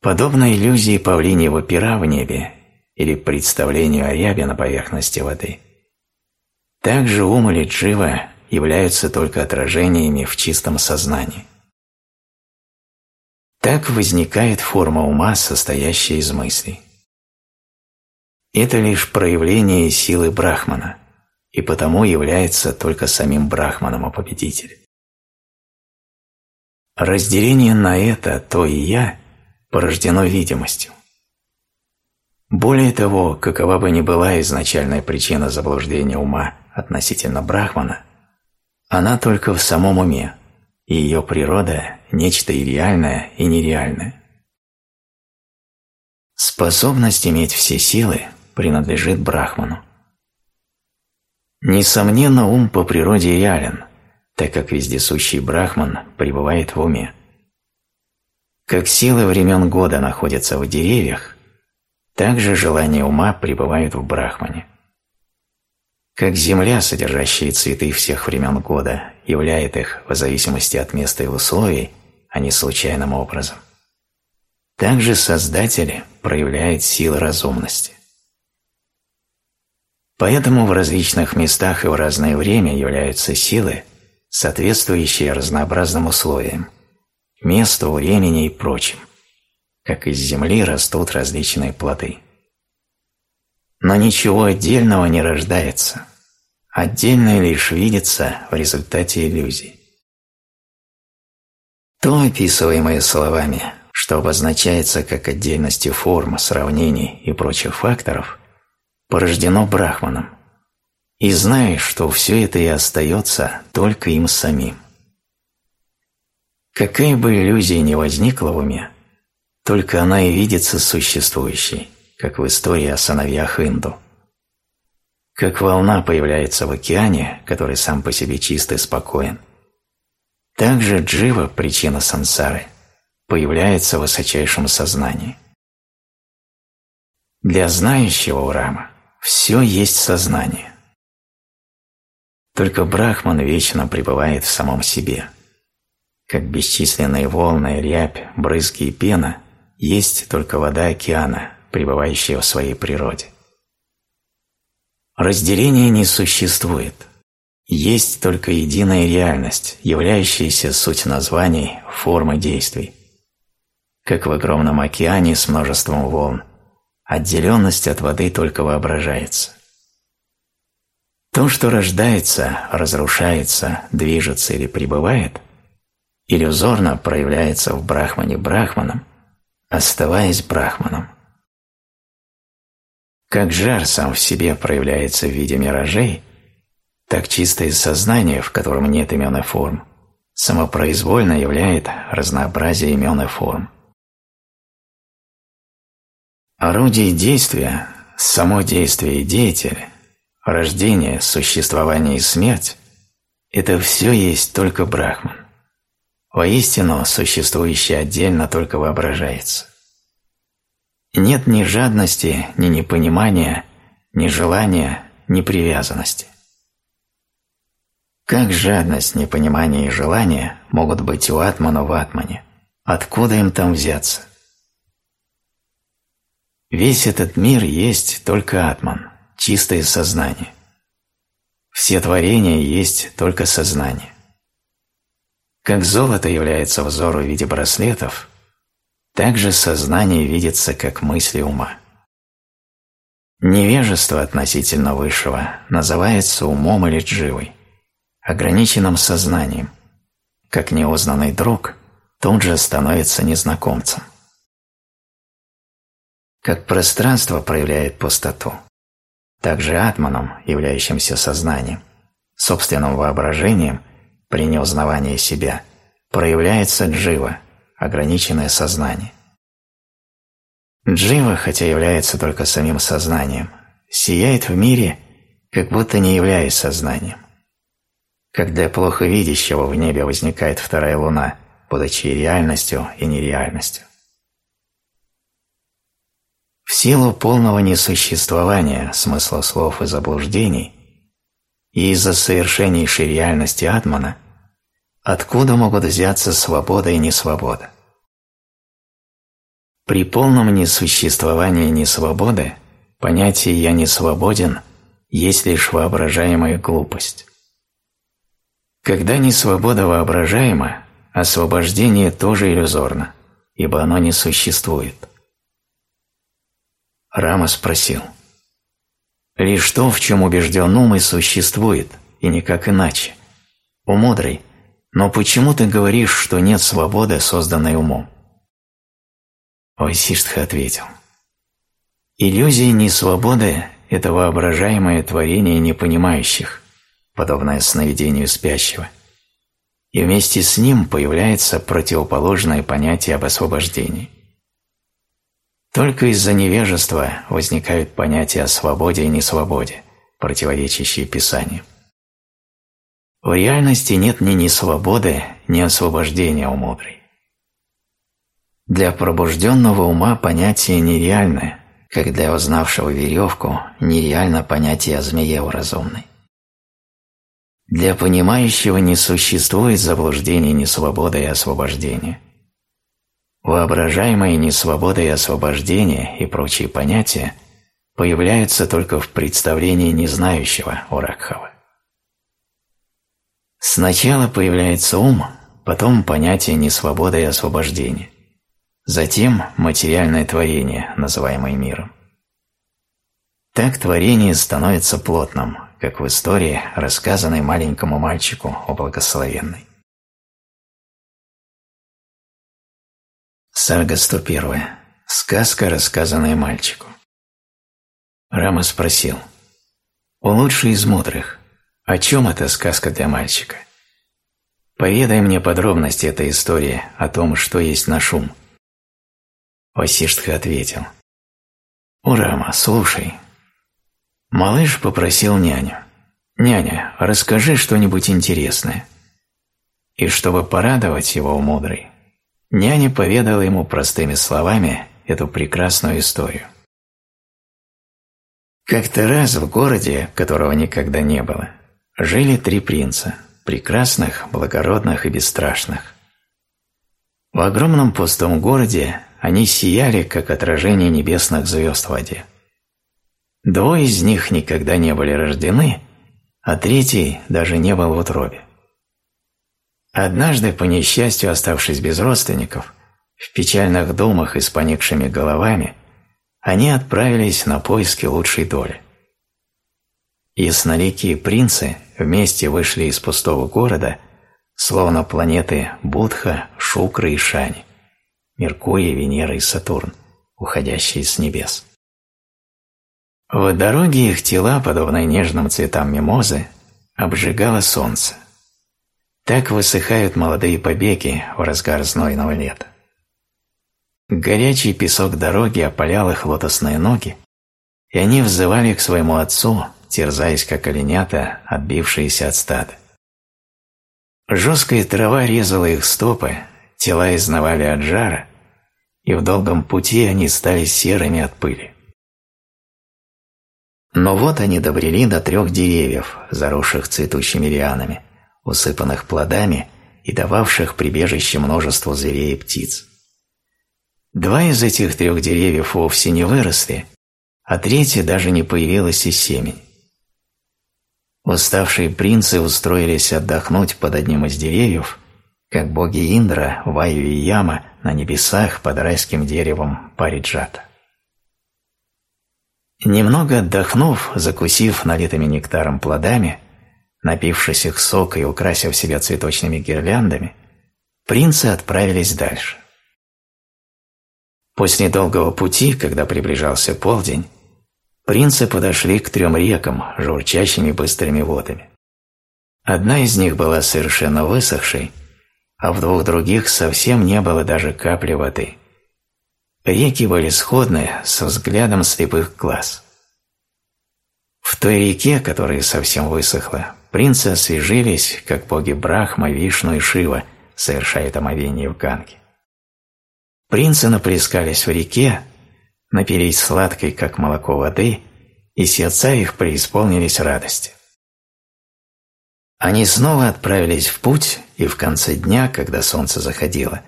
Speaker 1: Подобно иллюзии павлиньего пера в небе или представлению о рябе на поверхности воды, также ум или джива являются только отражениями в чистом сознании. Так возникает форма ума, состоящая из мыслей. Это лишь проявление силы Брахмана, и потому является только самим Брахманом о победителе. Разделение на это, то и я, порождено видимостью. Более того, какова бы ни была изначальная причина заблуждения ума относительно Брахмана, она только в самом уме, и ее природа – нечто и реальное, и нереальное. Способность иметь все силы принадлежит Брахману. Несомненно, ум по природе реален, так как вездесущий Брахман пребывает в уме. Как силы времен года находятся в деревьях, так же желания ума пребывают в Брахмане. Как земля, содержащая цветы всех времен года, являет их в зависимости от места и условий, а не случайным образом. Также Создатель проявляет силы разумности. Поэтому в различных местах и в разное время являются силы, соответствующие разнообразным условиям, месту, времени и прочим, как из земли растут различные плоды. Но ничего отдельного не рождается, отдельное лишь видится в результате иллюзий. То, описываемое словами, что обозначается как отдельностью форм, сравнений и прочих факторов, порождено Брахманом, и знаешь, что все это и остается только им самим. Какая бы иллюзия ни возникла в уме, только она и видится существующей, как в истории о сыновьях Инду. Как волна появляется в океане, который сам по себе чист и спокоен, так же джива, причина сансары, появляется в высочайшем сознании. Для знающего Урама все есть сознание. Только Брахман вечно пребывает в самом себе. Как бесчисленные волны, рябь, брызги и пена есть только вода океана, пребывающая в своей природе. Разделения не существует. Есть только единая реальность, являющаяся суть названий, формы действий. Как в огромном океане с множеством волн, отделенность от воды только воображается. То, что рождается, разрушается, движется или пребывает, иллюзорно проявляется в Брахмане Брахманом, оставаясь Брахманом. Как жар сам в себе проявляется в виде миражей, так чистое сознание, в котором нет имен и форм, самопроизвольно являет разнообразие имен и форм. Орудие действия, само действие и деятель, рождение, существование и смерть – это все есть только Брахман. Воистину, существующее отдельно только воображается. Нет ни жадности, ни непонимания, ни желания, ни привязанности. Как жадность, непонимание и желание могут быть у Атмана в Атмане? Откуда им там взяться? Весь этот мир есть только Атман, чистое сознание. Все творения есть только сознание. Как золото является взору в виде браслетов, также сознание видится как мысли ума. Невежество относительно высшего называется умом или дживой, ограниченным сознанием. Как неузнанный друг тут же становится незнакомцем. Как пространство проявляет пустоту, так же атманом, являющимся сознанием, собственным воображением при неузнавании себя, проявляется джива – ограниченное сознание. Джива, хотя является только самим сознанием, сияет в мире, как будто не являясь сознанием. Как для плохо видящего в небе возникает вторая луна, будучи реальностью и нереальностью. В силу полного несуществования смысла слов и заблуждений, и из-за совершеннейшей реальности Атмана, откуда могут взяться свобода и несвобода? При полном несуществовании несвободы понятие «я не свободен» есть лишь воображаемая глупость. Когда несвобода воображаема, освобождение тоже иллюзорно, ибо оно не существует. Рама спросил, «Лишь то, в чем убежден ум, и существует, и никак иначе. У мудрый, но почему ты говоришь, что нет свободы, созданной умом?» Васиштха ответил, «Иллюзия несвободы – это воображаемое творение непонимающих, подобное сновидению спящего, и вместе с ним появляется противоположное понятие об освобождении. Только из-за невежества возникают понятия о свободе и несвободе, противоречащие Писанию. В реальности нет ни несвободы, ни освобождения у мудрой. Для пробужденного ума понятие нереальное, как для узнавшего веревку нереально понятие о змее у разумной. Для понимающего не существует заблуждения несвободы и освобождения – Воображаемая несвобода и освобождение и прочие понятия появляются только в представлении незнающего Уракхава. Сначала появляется ум, потом понятие несвободы и освобождения, затем материальное творение, называемое миром. Так творение становится плотным, как в истории, рассказанной маленькому мальчику о благословенной. Сага 101. Сказка, рассказанная мальчику. Рама спросил. «О лучший из мудрых, о чем эта сказка для мальчика? Поведай мне подробности этой истории о том, что есть наш ум». Васиштха ответил. «О, Рама, слушай». Малыш попросил няню. «Няня, расскажи что-нибудь интересное». И чтобы порадовать его мудрый, Няня поведала ему простыми словами эту прекрасную историю. Как-то раз в городе, которого никогда не было, жили три принца, прекрасных, благородных и бесстрашных. В огромном пустом городе они сияли, как отражение небесных звезд в воде. Двое из них никогда не были рождены, а третий даже не был в утробе. Однажды, по несчастью оставшись без родственников, в печальных думах и с поникшими головами, они отправились на поиски лучшей доли. Ясноликие принцы вместе вышли из пустого города, словно планеты Будха, Шукра и Шани, Меркурий, Венера и Сатурн, уходящие с небес. В дороге их тела, подобные нежным цветам мимозы, обжигало солнце – так высыхают молодые побеги в разгар знойного лета. Горячий песок дороги опалял их лотосные ноги, и они взывали к своему отцу, терзаясь как оленята, отбившиеся от стада. Жесткая трава резала их стопы, тела изнавали от жара, и в долгом пути они стали серыми от пыли. Но вот они добрели до трех деревьев, заросших цветущими лианами, усыпанных плодами и дававших прибежище множеству зверей и птиц. Два из этих трех деревьев вовсе не выросли, а третье даже не появилось из семени. Уставшие принцы устроились отдохнуть под одним из деревьев, как боги Индра, Ваю и Яма на небесах под райским деревом Париджата. Немного отдохнув, закусив налитыми нектаром плодами, Напившись их сока и украсив себя цветочными гирляндами, принцы отправились дальше. После долгого пути, когда приближался полдень, принцы подошли к трем рекам, журчащими быстрыми водами. Одна из них была совершенно высохшей, а в двух других совсем не было даже капли воды. Реки были сходны со взглядом слепых глаз. В той реке, которая совсем высохла, принцы освежились, как боги Брахма, Вишну и Шива совершают омовение в Ганге. Принцы наплескались в реке, напились сладкой, как молоко воды, и сердца их преисполнились радости. Они снова отправились в путь, и в конце дня, когда солнце заходило,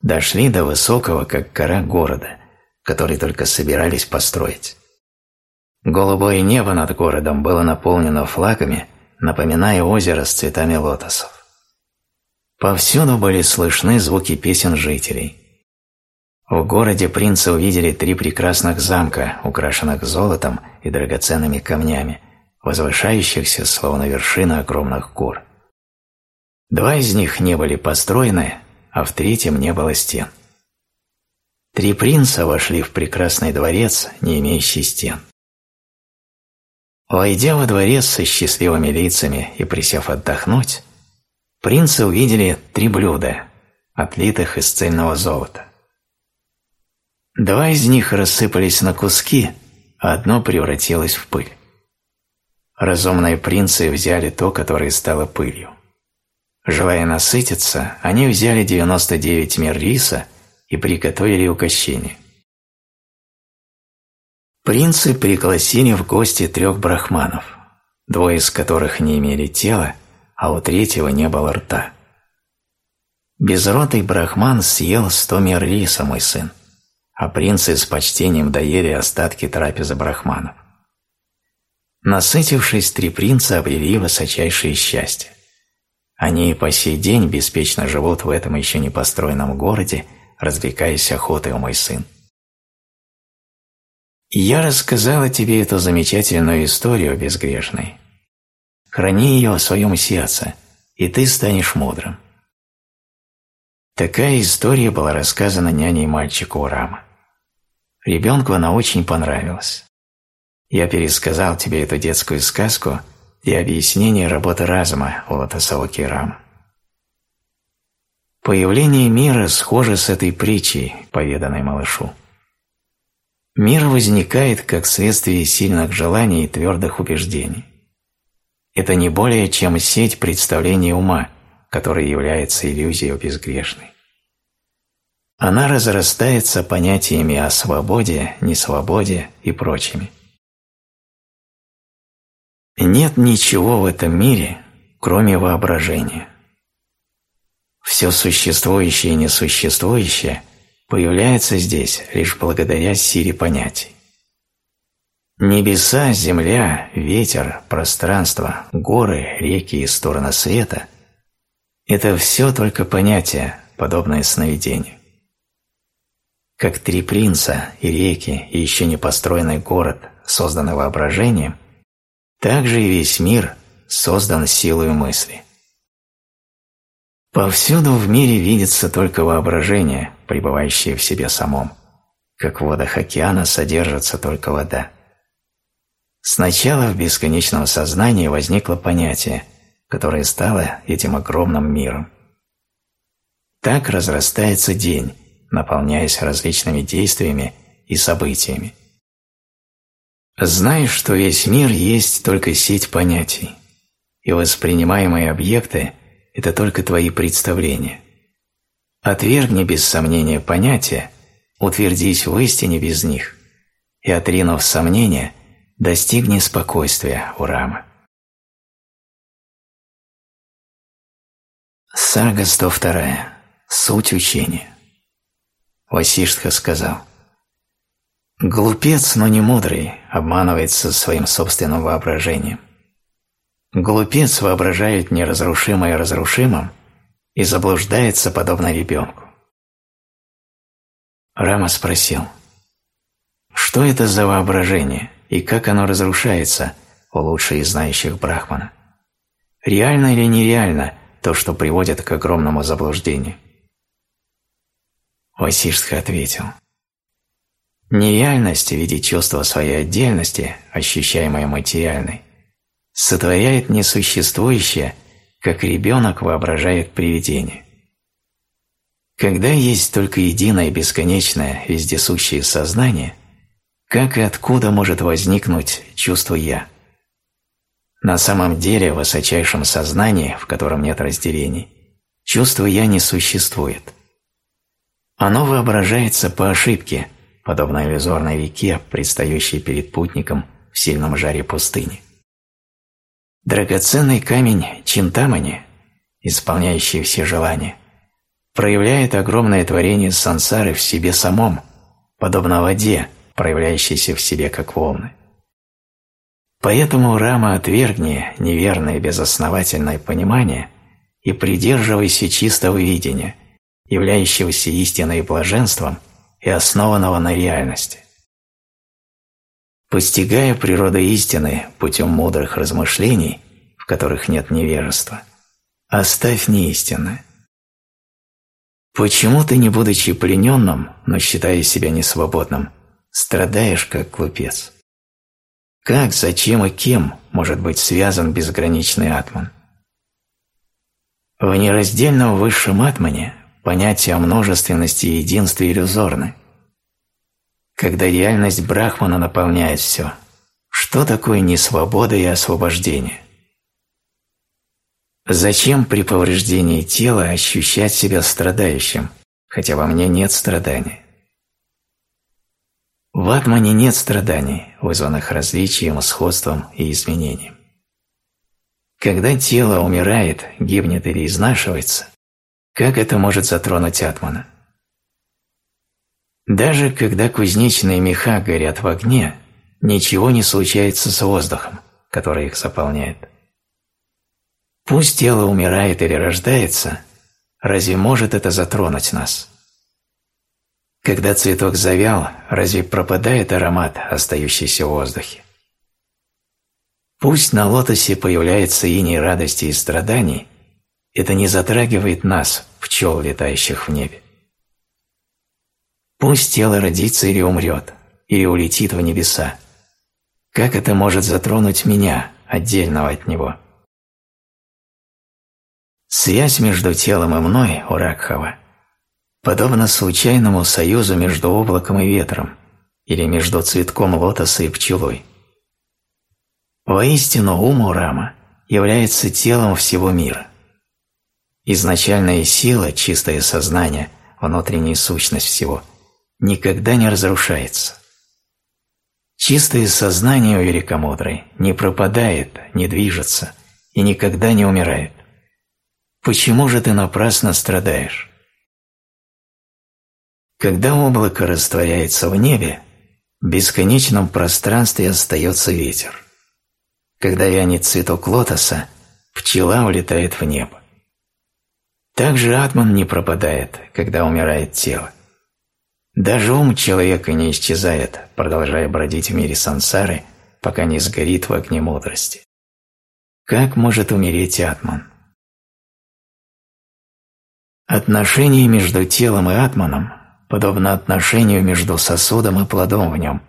Speaker 1: дошли до высокого, как гора, города, который только собирались построить. Голубое небо над городом было наполнено флагами, напоминая озеро с цветами лотосов. Повсюду были слышны звуки песен жителей. В городе принцы увидели три прекрасных замка, украшенных золотом и драгоценными камнями, возвышающихся словно вершины огромных гор. Два из них не были построены, а в третьем не было стен. Три принца вошли в прекрасный дворец, не имеющий стен. Войдя во дворец со счастливыми лицами и присев отдохнуть, принцы увидели три блюда, отлитых из цельного золота. Два из них рассыпались на куски, а одно превратилось в пыль. Разумные принцы взяли то, которое стало пылью. Желая насытиться, они взяли 99 мер риса и приготовили угощение. Принцы пригласили в гости трех брахманов, двое из которых не имели тела, а у третьего не было рта. Безротый брахман съел сто мер риса, мой сын, а принцы с почтением доели остатки трапезы брахманов. Насытившись, три принца обрели высочайшее счастье. Они и по сей день беспечно живут в этом еще не построенном городе, развлекаясь охотой у мой сын. Я рассказала тебе эту замечательную историю безгрешной. Храни ее в своем сердце, и ты станешь мудрым. Такая история была рассказана няней мальчику Урама. Ребенку она очень понравилась. Я пересказал тебе эту детскую сказку и объяснение работы разума у Латасаоки Рама. Появление мира схоже с этой притчей, поведанной малышу. Мир возникает как следствие сильных желаний и твердых убеждений. Это не более чем сеть представлений ума, которая является иллюзией безгрешной. Она разрастается понятиями о свободе, несвободе и прочими. Нет ничего в этом мире, кроме воображения. Все существующее и несуществующее появляется здесь лишь благодаря силе понятий. Небеса, земля, ветер, пространство, горы, реки и стороны света – это все только понятия, подобные сновидению. Как три принца и реки и еще не построенный город созданы воображением – также и весь мир создан силой мысли. Повсюду в мире видится только воображение, пребывающее в себе самом, как в водах океана содержится только вода. Сначала в бесконечном сознании возникло понятие, которое стало этим огромным миром. Так разрастается день, наполняясь различными действиями и событиями. Знаешь, что весь мир есть только сеть понятий, и воспринимаемые объекты – это только твои представления. Отвергни без сомнения понятия, утвердись в истине без них, и, отринув сомнения, достигни спокойствия у Рамы. Сага 102. Суть учения. Васиштха сказал – Глупец, но не мудрый, обманывается своим собственным воображением. Глупец воображает неразрушимое разрушимым и заблуждается подобно ребенку. Рама спросил, что это за воображение и как оно разрушается у лучших знающих Брахмана? Реально или нереально то, что приводит к огромному заблуждению? Васиштха ответил – Нереальность в виде чувства своей отдельности, ощущаемой материальной, сотворяет несуществующее, как ребенок воображает привидение. Когда есть только единое бесконечное вездесущее сознание, как и откуда может возникнуть чувство «я»? На самом деле в высочайшем сознании, в котором нет разделений, чувство «я» не существует. Оно воображается по ошибке – подобно иллюзорной реке, предстающей перед путником в сильном жаре пустыни. Драгоценный камень Чинтамани, исполняющий все желания, проявляет огромное творение сансары в себе самом, подобно воде, проявляющейся в себе как волны. Поэтому Рама отвергни неверное безосновательное понимание и придерживайся чистого видения, являющегося истиной и блаженством и основанного на реальности. Постигая природу истины путем мудрых размышлений, в которых нет невежества, оставь неистинное. Почему ты, не будучи плененным, но считая себя несвободным, страдаешь как глупец? Как, зачем и кем может быть связан безграничный атман? В нераздельном высшем атмане понятие о множественности и единстве иллюзорны. Когда реальность Брахмана наполняет все, что такое несвобода и освобождение? Зачем при повреждении тела ощущать себя страдающим, хотя во мне нет страдания? В атмане нет страданий, вызванных различием, сходством и изменением. Когда тело умирает, гибнет или изнашивается, как это может затронуть атмана? Даже когда кузнечные меха горят в огне, ничего не случается с воздухом, который их заполняет. Пусть тело умирает или рождается, разве может это затронуть нас? Когда цветок завял, разве пропадает аромат, остающийся в воздухе? Пусть на лотосе появляется иней радости и страданий, это не затрагивает нас, пчел, летающих в небе. Пусть тело родится или умрет, или улетит в небеса. Как это может затронуть меня, отдельного от него? Связь между телом и мной, Уракхава, подобно случайному союзу между облаком и ветром или между цветком лотоса и пчелой. Воистину ум Урама является телом всего мира. Изначальная сила, чистое сознание, внутренняя сущность всего, никогда не разрушается. Чистое сознание у великомудрой не пропадает, не движется и никогда не умирает. Почему же ты напрасно страдаешь? Когда облако растворяется в небе, в бесконечном пространстве остается ветер. Когда вянет цветок лотоса, пчела улетает в небо. Также атман не пропадает, когда умирает тело. Даже ум человека не исчезает, продолжая бродить в мире сансары, пока не сгорит в огне мудрости. Как может умереть атман? Отношение между телом и атманом подобно отношению между сосудом и плодом в нем,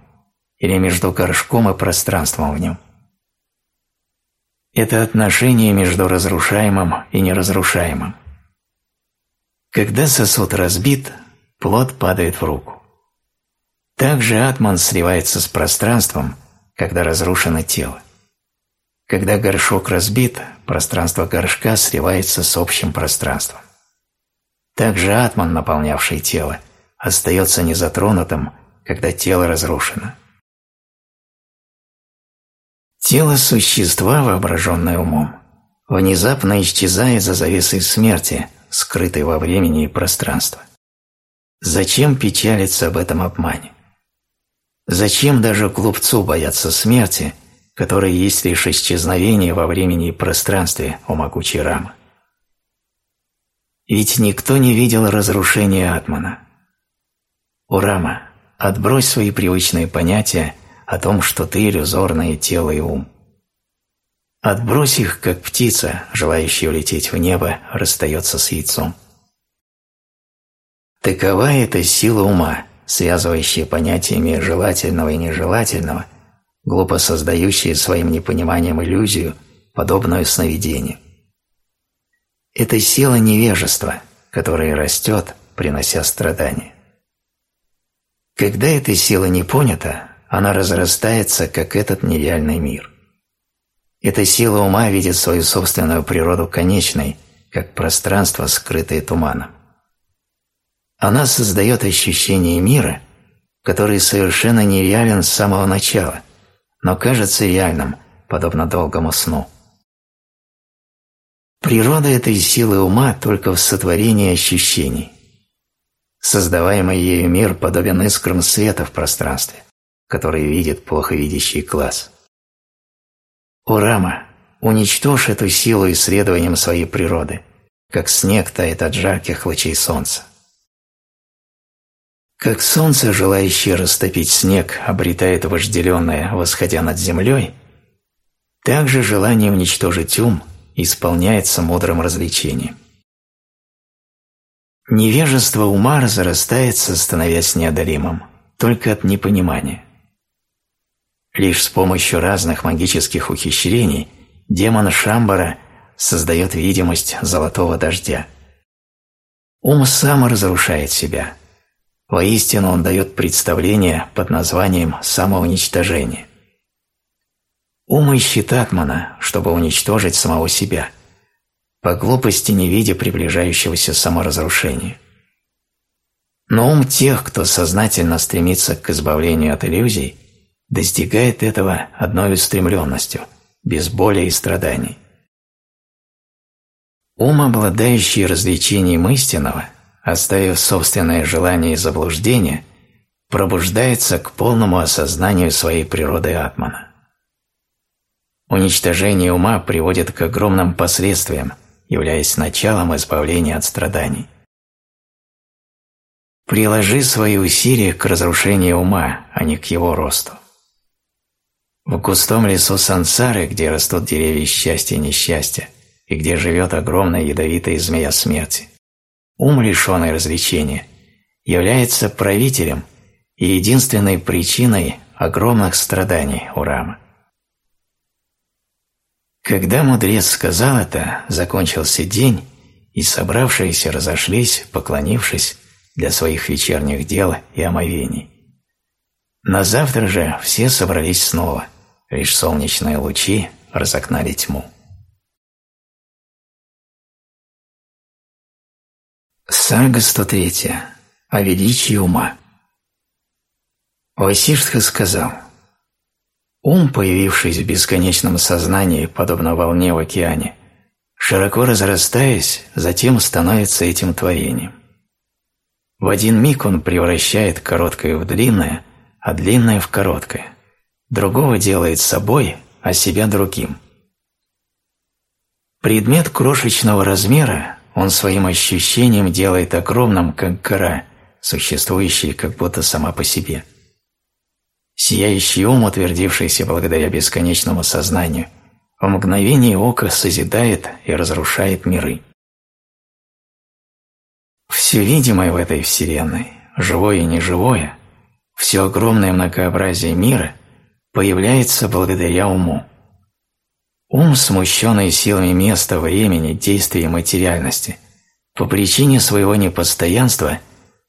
Speaker 1: или между горшком и пространством в нем. Это отношение между разрушаемым и неразрушаемым. Когда сосуд разбит, плод падает в руку. Также атман сливается с пространством, когда разрушено тело. Когда горшок разбит, пространство горшка сливается с общим пространством. Также атман, наполнявший тело, остается незатронутым, когда тело разрушено. Тело существа, воображенное умом, внезапно исчезает за завесой смерти, скрытой во времени и пространстве. Зачем печалиться об этом обмане? Зачем даже глупцу бояться смерти, которая есть лишь исчезновение во времени и пространстве у могучей рамы? Ведь никто не видел разрушения Атмана – Урама, отбрось свои привычные понятия о том, что ты иллюзорное тело и ум. Отбрось их, как птица, желающая улететь в небо, расстается с яйцом. Такова эта сила ума, связывающая понятиями желательного и нежелательного, глупо создающая своим непониманием иллюзию, подобную сновидению. Это сила невежества, которая растет, принося страдания. Когда эта сила не понята, она разрастается, как этот нереальный мир. Эта сила ума видит свою собственную природу конечной, как пространство, скрытое туманом. Она создает ощущение мира, который совершенно нереален с самого начала, но кажется реальным, подобно долгому сну. Природа этой силы ума только в сотворении ощущений. Создаваемый ею мир подобен искрам света в пространстве, который видит плохо видящий класс. О Рама, уничтожь эту силу исследованием своей природы, как снег тает от жарких лучей солнца. Как солнце, желающее растопить снег, обретает вожделенное, восходя над землей, так же желание уничтожить ум исполняется мудрым развлечением. Невежество ума разрастается, становясь неодолимым, только от непонимания. Лишь с помощью разных магических ухищрений демон Шамбара создает видимость золотого дождя. Ум сам разрушает себя – Воистину он дает представление под названием самоуничтожение. Ум ищет Атмана, чтобы уничтожить самого себя, по глупости не видя приближающегося саморазрушения. Но ум тех, кто сознательно стремится к избавлению от иллюзий, достигает этого одной устремленностью, без боли и страданий. Ум, обладающий развлечением истинного – оставив собственное желание и заблуждение, пробуждается к полному осознанию своей природы Атмана. Уничтожение ума приводит к огромным последствиям, являясь началом избавления от страданий. Приложи свои усилия к разрушению ума, а не к его росту. В густом лесу сансары, где растут деревья счастья и несчастья, и где живет огромная ядовитая змея смерти, ум, лишенный развлечения, является правителем и единственной причиной огромных страданий у Рамы. Когда мудрец сказал это, закончился день, и собравшиеся разошлись, поклонившись для своих вечерних дел и омовений. На завтра же все собрались снова, лишь солнечные лучи разогнали тьму. Сага 103. О величии ума. Васиштха сказал, «Ум, появившись в бесконечном сознании, подобно волне в океане, широко разрастаясь, затем становится этим творением. В один миг он превращает короткое в длинное, а длинное в короткое. Другого делает собой, а себя другим. Предмет крошечного размера он своим ощущением делает огромным, как гора, существующая как будто сама по себе. Сияющий ум, утвердившийся благодаря бесконечному сознанию, в мгновение ока созидает и разрушает миры. Все видимое в этой вселенной, живое и неживое, все огромное многообразие мира появляется благодаря уму. Ум, смущенный силами места, времени, действия и материальности, по причине своего непостоянства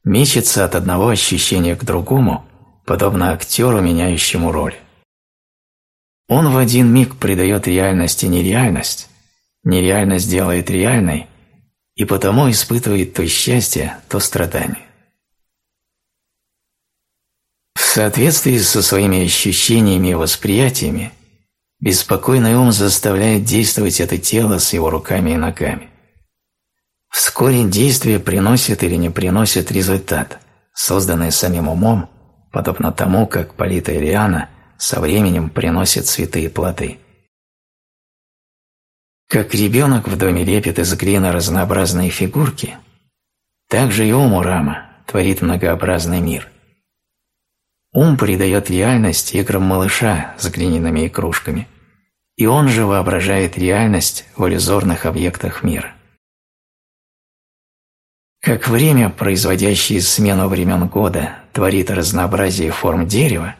Speaker 1: мечется от одного ощущения к другому, подобно актеру, меняющему роль. Он в один миг придает реальности нереальность, нереальность делает реальной, и потому испытывает то счастье, то страдание. В соответствии со своими ощущениями и восприятиями Беспокойный ум заставляет действовать это тело с его руками и ногами. Вскоре действие приносит или не приносит результат, созданный самим умом, подобно тому, как политая лиана со временем приносит цветы и плоды. Как ребенок в доме лепит из глины разнообразные фигурки, так же и ум Урама творит многообразный мир. Ум придает реальность играм малыша с глиняными игрушками, и он же воображает реальность в иллюзорных объектах мира. Как время, производящее смену времен года, творит разнообразие форм дерева,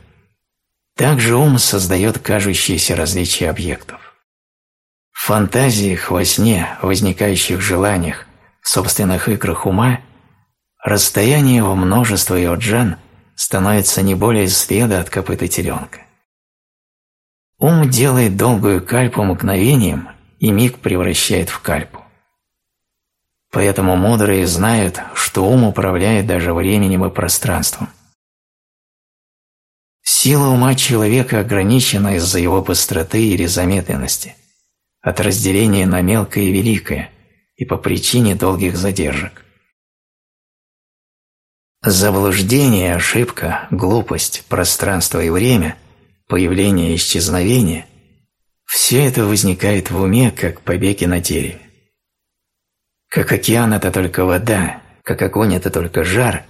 Speaker 1: так же ум создает кажущиеся различия объектов. В фантазиях, во сне, возникающих желаниях, собственных играх ума, расстояние во множество йоджан – становится не более следа от копыта теленка. Ум делает долгую кальпу мгновением и миг превращает в кальпу. Поэтому мудрые знают, что ум управляет даже временем и пространством. Сила ума человека ограничена из-за его быстроты или замедленности. от разделения на мелкое и великое и по причине долгих задержек. Заблуждение, ошибка, глупость, пространство и время, появление и исчезновение – все это возникает в уме, как побеги на дереве. Как океан – это только вода, как огонь – это только жар,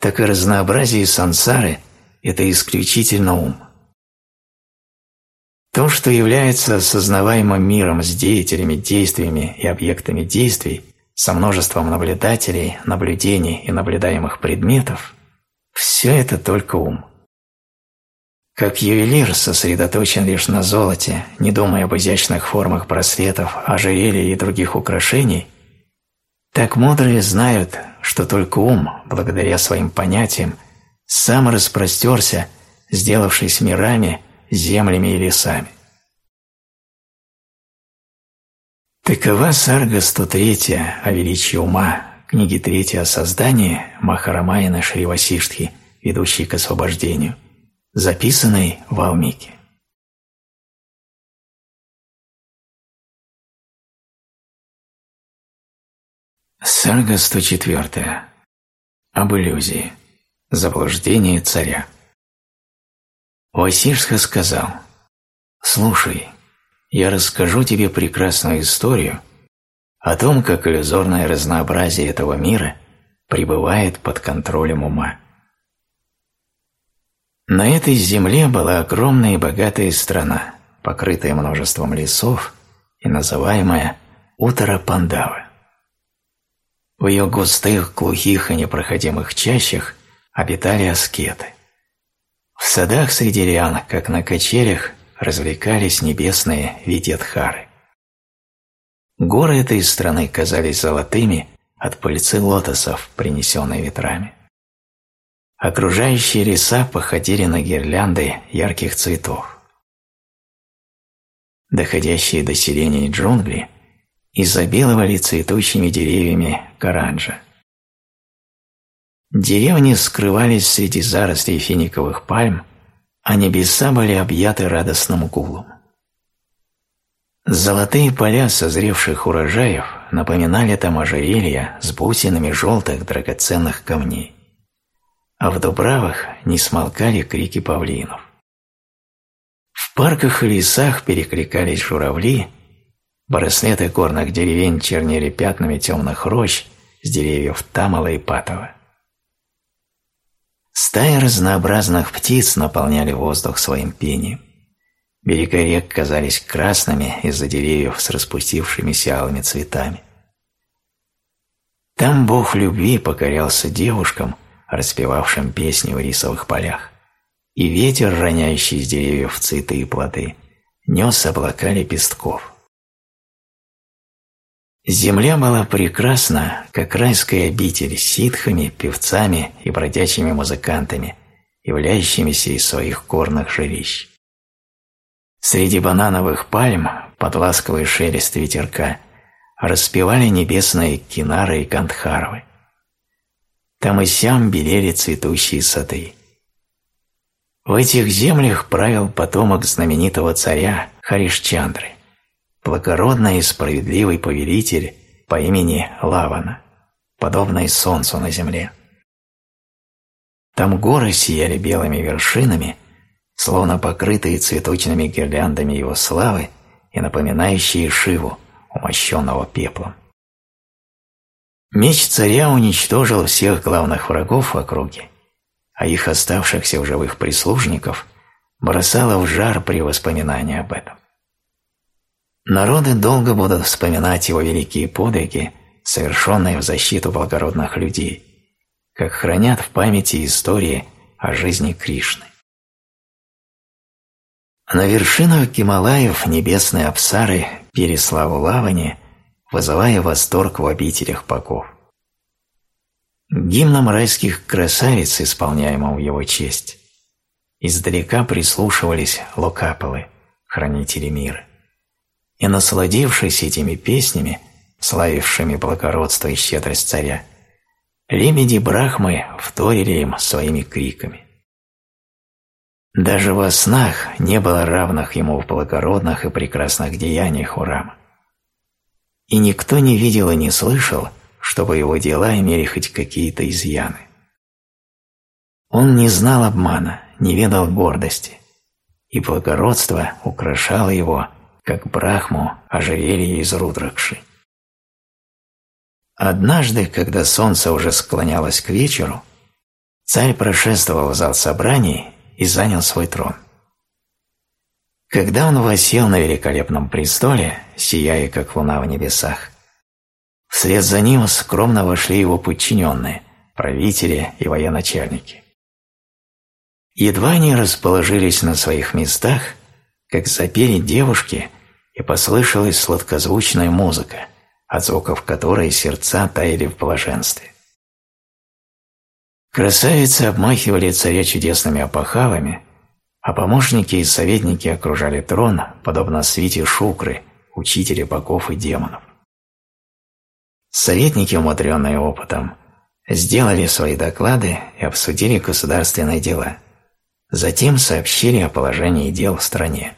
Speaker 1: так и разнообразие сансары – это исключительно ум. То, что является осознаваемым миром с деятелями, действиями и объектами действий, со множеством наблюдателей, наблюдений и наблюдаемых предметов, все это только ум. Как ювелир сосредоточен лишь на золоте, не думая об изящных формах браслетов, ожерелья и других украшений, так мудрые знают, что только ум, благодаря своим понятиям, сам распростерся, сделавшись мирами, землями и лесами. Такова сарга 103 о величии ума, книги 3 о создании Махарамаяна Шривасиштхи, ведущей к освобождению, записанной в Алмике. Сарга 104. Об иллюзии. Заблуждение царя. Васишха сказал, «Слушай, я расскажу тебе прекрасную историю о том, как иллюзорное разнообразие этого мира пребывает под контролем ума». На этой земле была огромная и богатая страна, покрытая множеством лесов и называемая Утара Пандава. В ее густых, глухих и непроходимых чащах обитали аскеты. В садах среди лиан, как на качелях, развлекались небесные видетхары. Горы этой страны казались золотыми от пыльцы лотосов, принесенной ветрами. Окружающие леса походили на гирлянды ярких цветов. Доходящие до селений джунгли изобиловали цветущими деревьями каранджа. Деревни скрывались среди зарослей финиковых пальм, а небеса были объяты радостным гулом. Золотые поля созревших урожаев напоминали там ожерелья с бусинами желтых драгоценных камней, а в дубравах не смолкали крики павлинов. В парках и лесах перекликались журавли – Браслеты горных деревень чернели пятнами темных рощ с деревьев Тамала и Патова. Стаи разнообразных птиц наполняли воздух своим пением. Берега рек казались красными из-за деревьев с распустившимися алыми цветами. Там бог любви покорялся девушкам, распевавшим песни в рисовых полях, и ветер, роняющий с деревьев цветы и плоды, нес облака лепестков. Земля была прекрасна, как райская обитель с ситхами, певцами и бродячими музыкантами, являющимися из своих горных жилищ. Среди банановых пальм, под ласковый шелест ветерка, распевали небесные кинары и гандхарвы. Там и сям белели цветущие сады. В этих землях правил потомок знаменитого царя Харишчандры благородный и справедливый повелитель по имени Лавана, подобный солнцу на земле. Там горы сияли белыми вершинами, словно покрытые цветочными гирляндами его славы и напоминающие Шиву, умощенного пеплом. Меч царя уничтожил всех главных врагов в округе, а их оставшихся в живых прислужников бросало в жар при воспоминании об этом. Народы долго будут вспоминать его великие подвиги, совершенные в защиту благородных людей, как хранят в памяти истории о жизни Кришны. На вершинах Гималаев небесные абсары пели славу Лавани, вызывая восторг в обителях поков. Гимном райских красавиц, исполняемым в его честь, издалека прислушивались локапелы, хранители мира и, насладившись этими песнями, славившими благородство и щедрость царя, лебеди Брахмы вторили им своими криками. Даже во снах не было равных ему в благородных и прекрасных деяниях Урама. И никто не видел и не слышал, чтобы его дела имели хоть какие-то изъяны. Он не знал обмана, не ведал гордости, и благородство украшало его, как брахму ожерелье из рудракши. Однажды, когда солнце уже склонялось к вечеру, царь прошествовал в зал собраний и занял свой трон. Когда он восел на великолепном престоле, сияя как луна в небесах, вслед за ним скромно вошли его подчиненные, правители и военачальники. Едва они расположились на своих местах, как запели девушки, и послышалась сладкозвучная музыка, от звуков которой сердца таяли в блаженстве. Красавицы обмахивали царя чудесными опахалами, а помощники и советники окружали трон, подобно свите Шукры, учителя богов и демонов. Советники, умудренные опытом, сделали свои доклады и обсудили государственные дела. Затем сообщили о положении дел в стране.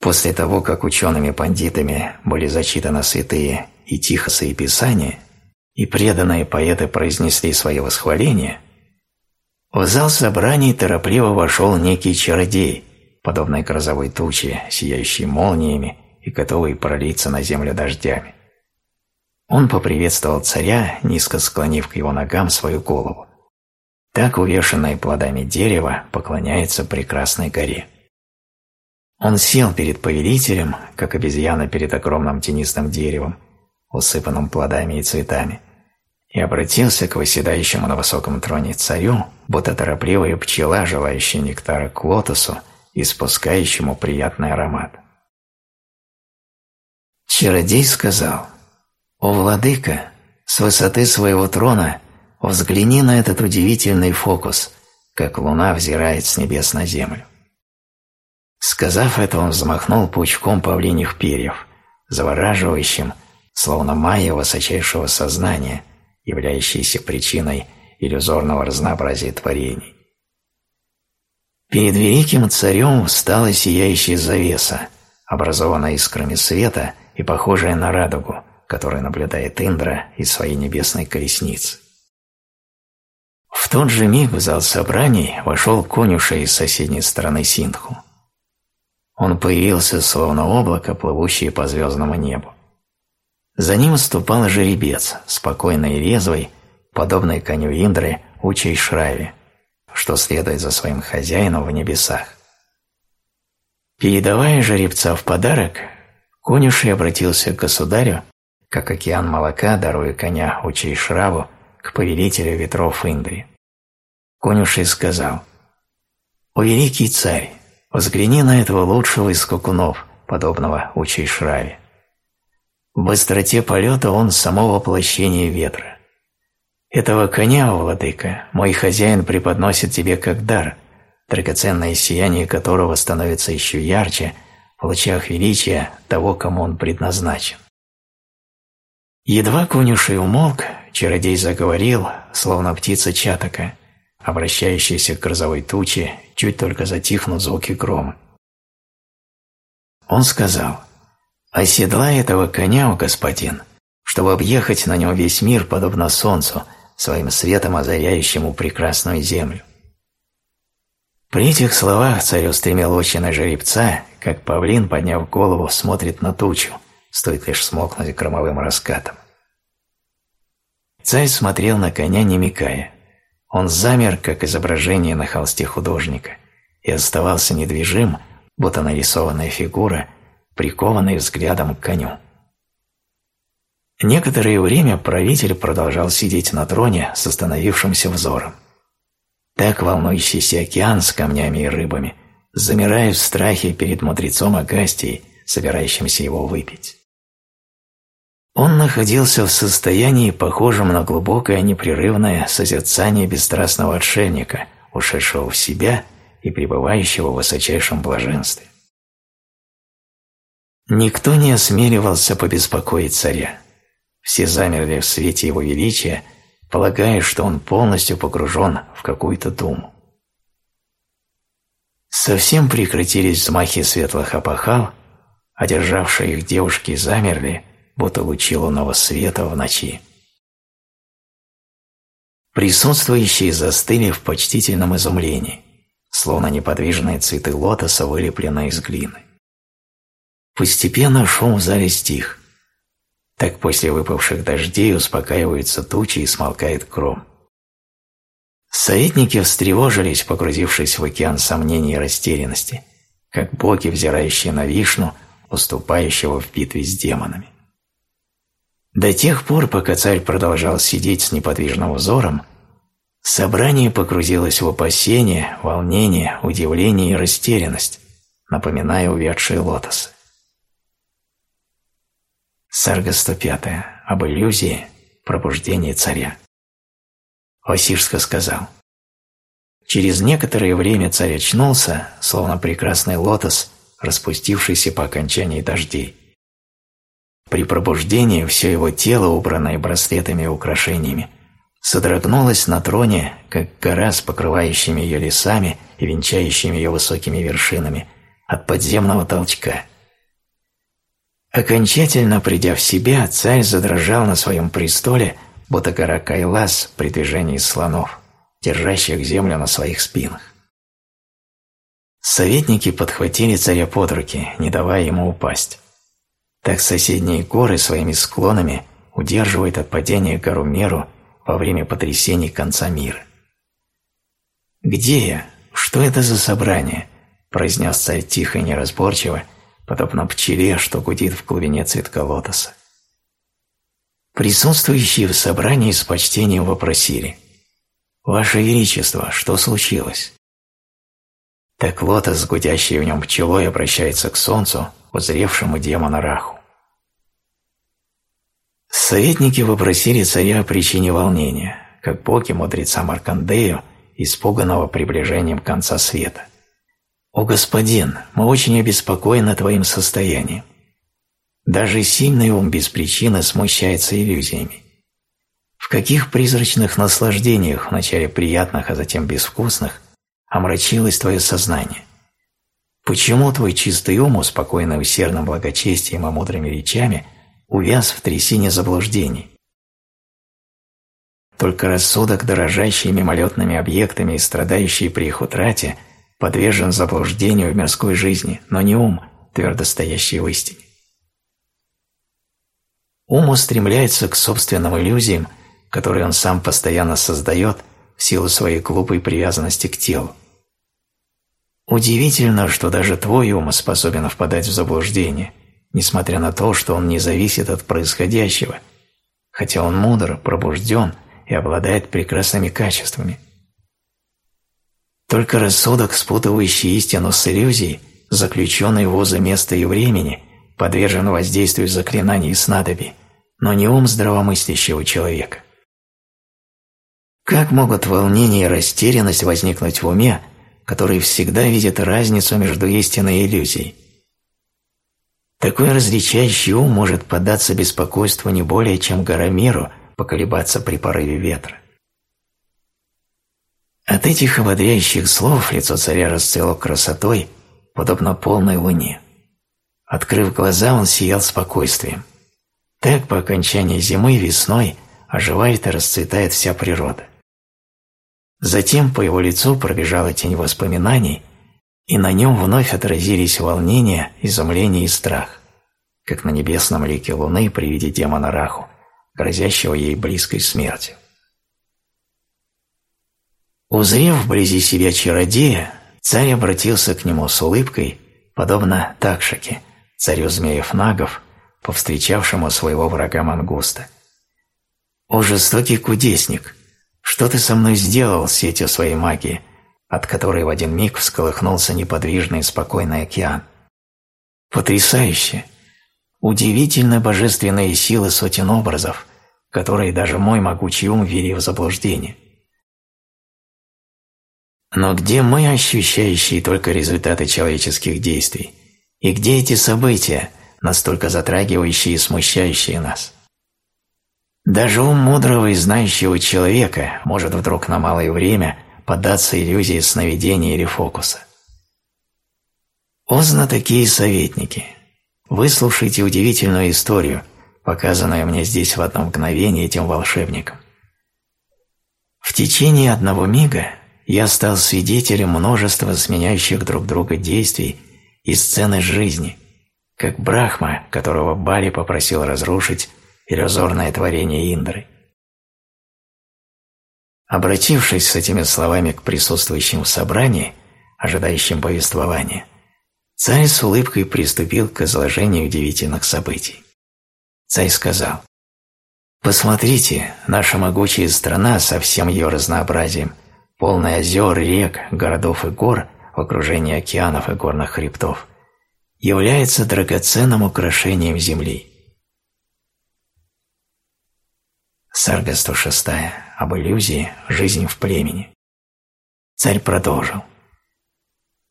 Speaker 1: После того, как учеными-пандитами были зачитаны святые и тихосы и писания, и преданные поэты произнесли свое восхваление, в зал собраний торопливо вошел некий чародей, подобный грозовой туче, сияющей молниями и готовый пролиться на землю дождями. Он поприветствовал царя, низко склонив к его ногам свою голову. Так увешанное плодами дерево поклоняется прекрасной горе. Он сел перед повелителем, как обезьяна перед огромным тенистым деревом, усыпанным плодами и цветами, и обратился к восседающему на высоком троне царю, будто торопливая пчела, желающая нектара к лотосу и спускающему приятный аромат. Чародей сказал, «О, владыка, с высоты своего трона взгляни на этот удивительный фокус, как луна взирает с небес на землю». Сказав это, он взмахнул пучком павлиньих перьев, завораживающим, словно майя высочайшего сознания, являющейся причиной иллюзорного разнообразия творений. Перед великим царем встала сияющая завеса, образованная искрами света и похожая на радугу, которую наблюдает Индра из своей небесной колесницы. В тот же миг в зал собраний вошел конюша из соседней стороны Синдху. Он появился словно облако, плывущее по звездному небу. За ним ступал жеребец, спокойный и резвый, подобный коню Индры Учей Шраве, что следует за своим хозяином в небесах. Передавая жеребца в подарок, конюший обратился к государю, как океан молока, даруя коня Учей Шраву к повелителю ветров Индри. Конюший сказал, «О великий царь, взгляни на этого лучшего из скакунов, подобного Учей Шраве. В быстроте полета он само воплощение ветра. Этого коня, владыка, мой хозяин преподносит тебе как дар, драгоценное сияние которого становится еще ярче в лучах величия того, кому он предназначен. Едва конюший умолк, чародей заговорил, словно птица чатака, обращающаяся к грозовой туче, чуть только затихнут звуки грома. Он сказал, Оседлай этого коня, о господин, чтобы объехать на нем весь мир, подобно солнцу, своим светом озаряющему прекрасную землю. При этих словах царь устремил очи на жеребца, как павлин, подняв голову, смотрит на тучу, стоит лишь смолкнуть громовым раскатом. Царь смотрел на коня, не мигая. Он замер, как изображение на холсте художника, и оставался недвижим, будто нарисованная фигура – прикованный взглядом к коню. Некоторое время правитель продолжал сидеть на троне с остановившимся взором. Так волнующийся океан с камнями и рыбами замирает в страхе перед мудрецом Агастией, собирающимся его выпить. Он находился в состоянии, похожем на глубокое непрерывное созерцание бесстрастного отшельника, ушедшего в себя и пребывающего в высочайшем блаженстве. Никто не осмеливался побеспокоить царя. Все замерли в свете его величия, полагая, что он полностью погружен в какую-то думу. Совсем прекратились взмахи светлых опахал, одержавшие их девушки замерли, будто лучи лунного света в ночи. Присутствующие застыли в почтительном изумлении, словно неподвижные цветы лотоса, вылепленные из глины. Постепенно шум в зале стих. Так после выпавших дождей успокаиваются тучи и смолкает кром. Советники встревожились, погрузившись в океан сомнений и растерянности, как боги, взирающие на Вишну, уступающего в битве с демонами. До тех пор, пока царь продолжал сидеть с неподвижным взором, собрание погрузилось в опасение, волнение, удивление и растерянность, напоминая увядшие лотосы. Сарга 105. Об иллюзии пробуждения царя. Васишска сказал. Через некоторое время царь очнулся, словно прекрасный лотос, распустившийся по окончании дождей. При пробуждении все его тело, убранное браслетами и украшениями, содрогнулось на троне, как гора с покрывающими ее лесами и венчающими ее высокими вершинами, от подземного толчка. Окончательно придя в себя, царь задрожал на своем престоле, будто гора Кайлас при движении слонов, держащих землю на своих спинах. Советники подхватили царя под руки, не давая ему упасть. Так соседние горы своими склонами удерживают от падения гору Меру во время потрясений конца мира. «Где я? Что это за собрание?» – произнес царь тихо и неразборчиво, подобно пчеле, что гудит в глубине цветка лотоса. Присутствующие в собрании с почтением вопросили «Ваше Величество, что случилось?» Так лотос, гудящий в нем пчелой, обращается к солнцу, узревшему демона Раху. Советники вопросили царя о причине волнения, как боги мудреца Маркандею, испуганного приближением конца света. «О, господин, мы очень обеспокоены твоим состоянием. Даже сильный ум без причины смущается иллюзиями. В каких призрачных наслаждениях, вначале приятных, а затем безвкусных, омрачилось твое сознание? Почему твой чистый ум, успокоенный усердным благочестием и мудрыми речами, увяз в трясине заблуждений? Только рассудок, дорожащий мимолетными объектами и страдающий при их утрате, подвержен заблуждению в мирской жизни, но не ум, твердо стоящий в истине. Ум устремляется к собственным иллюзиям, которые он сам постоянно создает в силу своей глупой привязанности к телу. Удивительно, что даже твой ум способен впадать в заблуждение, несмотря на то, что он не зависит от происходящего, хотя он мудр, пробужден и обладает прекрасными качествами. Только рассудок, спутывающий истину с иллюзией, заключенный в узы места и времени, подвержен воздействию заклинаний и снадобий, но не ум здравомыслящего человека. Как могут волнение и растерянность возникнуть в уме, который всегда видит разницу между истиной и иллюзией? Такой различающий ум может поддаться беспокойству не более, чем гора миру поколебаться при порыве ветра. От этих ободряющих слов лицо царя расцвело красотой, подобно полной луне. Открыв глаза, он сиял спокойствием. Так по окончании зимы весной оживает и расцветает вся природа. Затем по его лицу пробежала тень воспоминаний, и на нем вновь отразились волнение, изумление и страх, как на небесном лике луны при виде демона Раху, грозящего ей близкой смертью. Узрев вблизи себя чародея, царь обратился к нему с улыбкой, подобно Такшаке, царю змеев-нагов, повстречавшему своего врага Мангуста. «О, жестокий кудесник! Что ты со мной сделал сетью своей магии, от которой в один миг всколыхнулся неподвижный спокойный океан? Потрясающе! Удивительно божественные силы сотен образов, которые даже мой могучий ум ввели в заблуждение. Но где мы, ощущающие только результаты человеческих действий? И где эти события, настолько затрагивающие и смущающие нас? Даже ум мудрого и знающего человека может вдруг на малое время поддаться иллюзии сновидения или фокуса. О такие советники! Выслушайте удивительную историю, показанную мне здесь в одно мгновение этим волшебником. В течение одного мига я стал свидетелем множества сменяющих друг друга действий и сцены жизни, как Брахма, которого Бали попросил разрушить иллюзорное творение Индры. Обратившись с этими словами к присутствующим в собрании, ожидающим повествования, царь с улыбкой приступил к изложению удивительных событий. Царь сказал, «Посмотрите, наша могучая страна со всем ее разнообразием, полная озер, рек, городов и гор в окружении океанов и горных хребтов, является драгоценным украшением земли. Сарга 106. Об иллюзии «Жизнь в племени». Царь продолжил.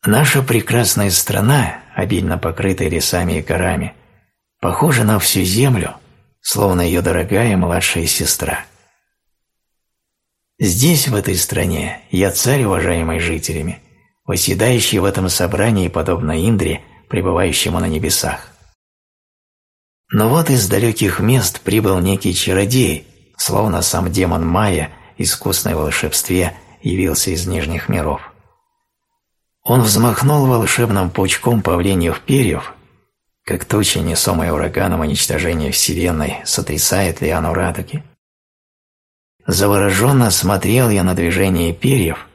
Speaker 1: Наша прекрасная страна, обильно покрытая лесами и горами, похожа на всю землю, словно ее дорогая младшая сестра. Здесь, в этой стране, я царь, уважаемый жителями, восседающий в этом собрании, подобно Индре, пребывающему на небесах. Но вот из далеких мест прибыл некий чародей, словно сам демон Майя, искусный в волшебстве, явился из нижних миров. Он взмахнул волшебным паучком павлиньих перьев, как туча, несомая ураганом уничтожения Вселенной, сотрясает Лиану Радуги. Завороженно смотрел я на движение перьев,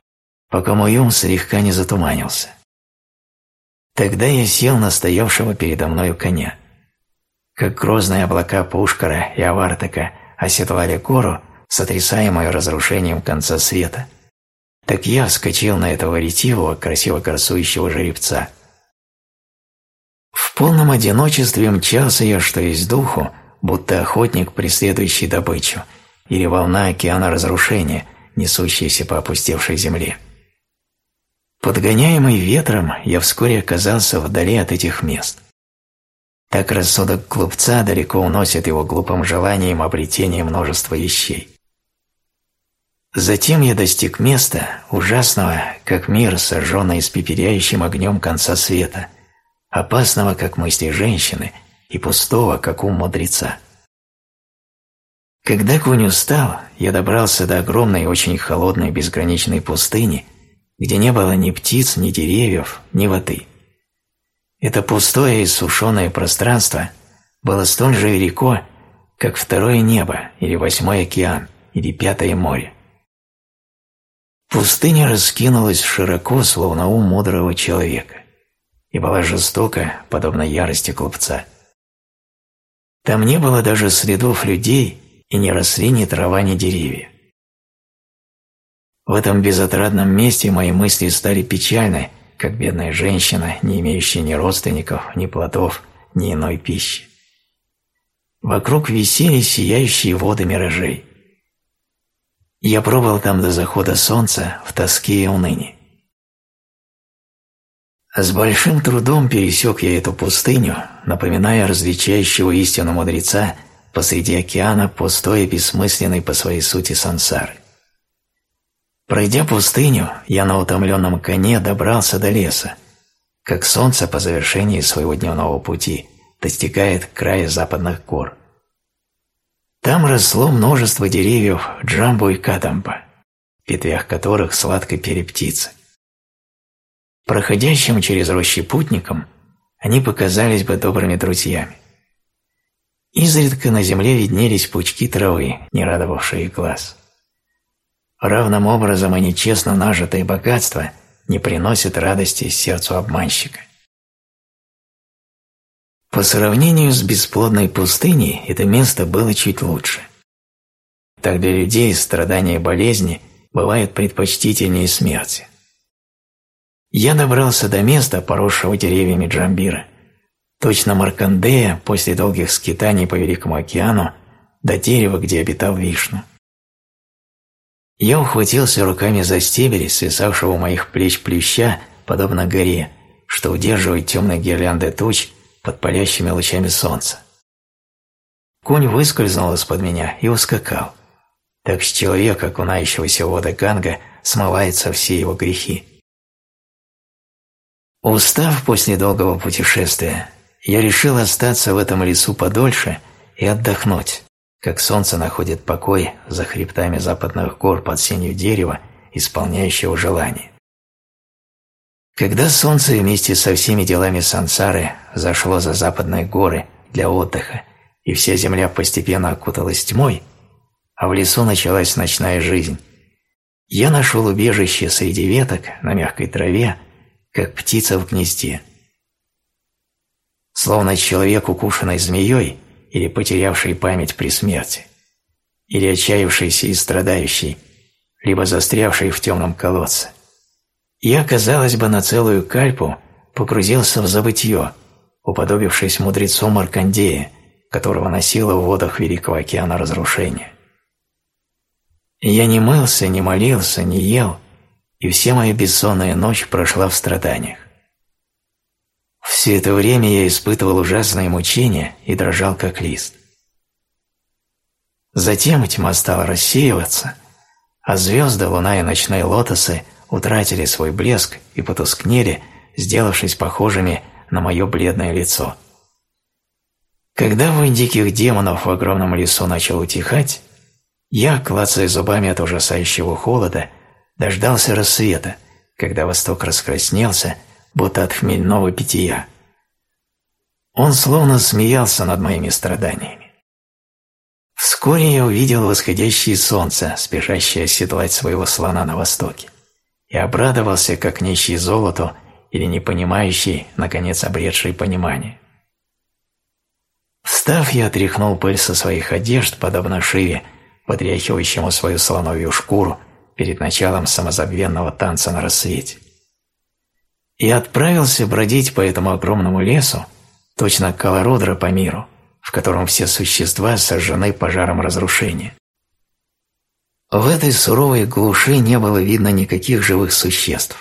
Speaker 1: пока мой ум слегка не затуманился. Тогда я сел на стоявшего передо мною коня. Как грозные облака Пушкара и Авартака оседлали гору, сотрясаемую разрушением конца света, так я вскочил на этого ретивого, красиво красующего жеребца. В полном одиночестве мчался я, что есть духу, будто охотник, преследующий добычу, или волна океана разрушения, несущаяся по опустевшей земле. Подгоняемый ветром, я вскоре оказался вдали от этих мест. Так рассудок глупца далеко уносит его глупым желанием обретения множества вещей. Затем я достиг места, ужасного, как мир, сожженный испепеляющим огнем конца света, опасного, как мысли женщины, и пустого, как ум мудреца. Когда конь устал, я добрался до огромной, очень холодной, безграничной пустыни, где не было ни птиц, ни деревьев, ни воды. Это пустое и сушеное пространство было столь же велико, как второе небо или восьмой океан или пятое море. Пустыня раскинулась широко, словно ум мудрого человека, и была жестока, подобно ярости глупца. Там не было даже следов людей и не росли ни трава, ни деревья. В этом безотрадном месте мои мысли стали печальны, как бедная женщина, не имеющая ни родственников, ни плодов, ни иной пищи. Вокруг висели сияющие воды миражей. Я пробыл там до захода солнца в тоске и унынии. С большим трудом пересек я эту пустыню, напоминая различающего истину мудреца посреди океана пустой и бессмысленной по своей сути сансары. Пройдя пустыню, я на утомленном коне добрался до леса, как солнце по завершении своего дневного пути достигает края западных гор. Там росло множество деревьев джамбу и кадамба, в ветвях которых сладко пели птицы. Проходящим через рощи путникам они показались бы добрыми друзьями. Изредка на земле виднелись пучки травы, не радовавшие глаз. Равным образом и нечестно нажитое богатство не приносит радости сердцу обманщика. По сравнению с бесплодной пустыней это место было чуть лучше. Так для людей страдания и болезни бывают предпочтительнее смерти. Я добрался до места, поросшего деревьями Джамбира, точно Маркандея после долгих скитаний по Великому океану до дерева, где обитал Вишну. Я ухватился руками за стебель, свисавшего у моих плеч плюща, подобно горе, что удерживает темные гирлянды туч под палящими лучами солнца. Конь выскользнул из-под меня и ускакал. Так с человека, окунающегося в воды Ганга, смываются все его грехи. Устав после долгого путешествия, я решил остаться в этом лесу подольше и отдохнуть, как солнце находит покой за хребтами западных гор под сенью дерева, исполняющего желание. Когда солнце вместе со всеми делами сансары зашло за западные горы для отдыха, и вся земля постепенно окуталась тьмой, а в лесу началась ночная жизнь, я нашел убежище среди веток на мягкой траве, как птица в гнезде. Словно человек, укушенный змеей или потерявший память при смерти, или отчаявшийся и страдающий, либо застрявший в темном колодце. Я, казалось бы, на целую кальпу погрузился в забытье, уподобившись мудрецу Маркандея, которого носило в водах Великого океана разрушения. Я не мылся, не молился, не ел, и вся моя бессонная ночь прошла в страданиях. Все это время я испытывал ужасные мучения и дрожал как лист. Затем тьма стала рассеиваться, а звезды, луна и ночные лотосы утратили свой блеск и потускнели, сделавшись похожими на мое бледное лицо. Когда вой диких демонов в огромном лесу начал утихать, я, клацая зубами от ужасающего холода, дождался рассвета, когда восток раскраснелся, будто от хмельного питья. Он словно смеялся над моими страданиями. Вскоре я увидел восходящее солнце, спешащее оседлать своего слона на востоке, и обрадовался, как нищий золоту или не понимающий, наконец обретший понимание. Встав, я отряхнул пыль со своих одежд, подобно Шиве, потряхивающему свою слоновью шкуру перед началом самозабвенного танца на рассвете. И отправился бродить по этому огромному лесу, точно колородра по миру, в котором все существа сожжены пожаром разрушения. В этой суровой глуши не было видно никаких живых существ.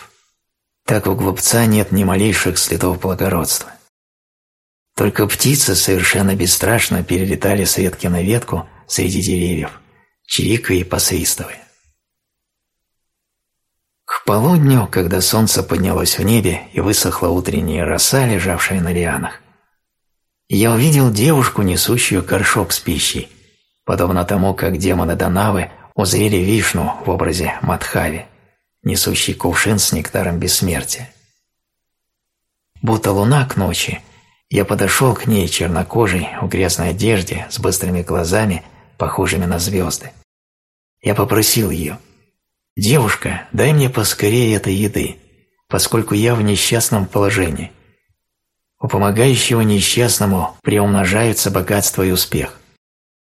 Speaker 1: Так у глупца нет ни малейших следов благородства. Только птицы совершенно бесстрашно перелетали с ветки на ветку среди деревьев, чирикая и посвистывая. К полудню, когда солнце поднялось в небе и высохла утренняя роса, лежавшая на лианах, я увидел девушку, несущую горшок с пищей, подобно тому, как демоны Данавы узрели Вишну в образе Мадхави, несущий кувшин с нектаром бессмертия. Будто луна к ночи, я подошел к ней чернокожей в грязной одежде с быстрыми глазами, похожими на звезды. Я попросил ее, «Девушка, дай мне поскорее этой еды, поскольку я в несчастном положении». У помогающего несчастному приумножаются богатство и успех.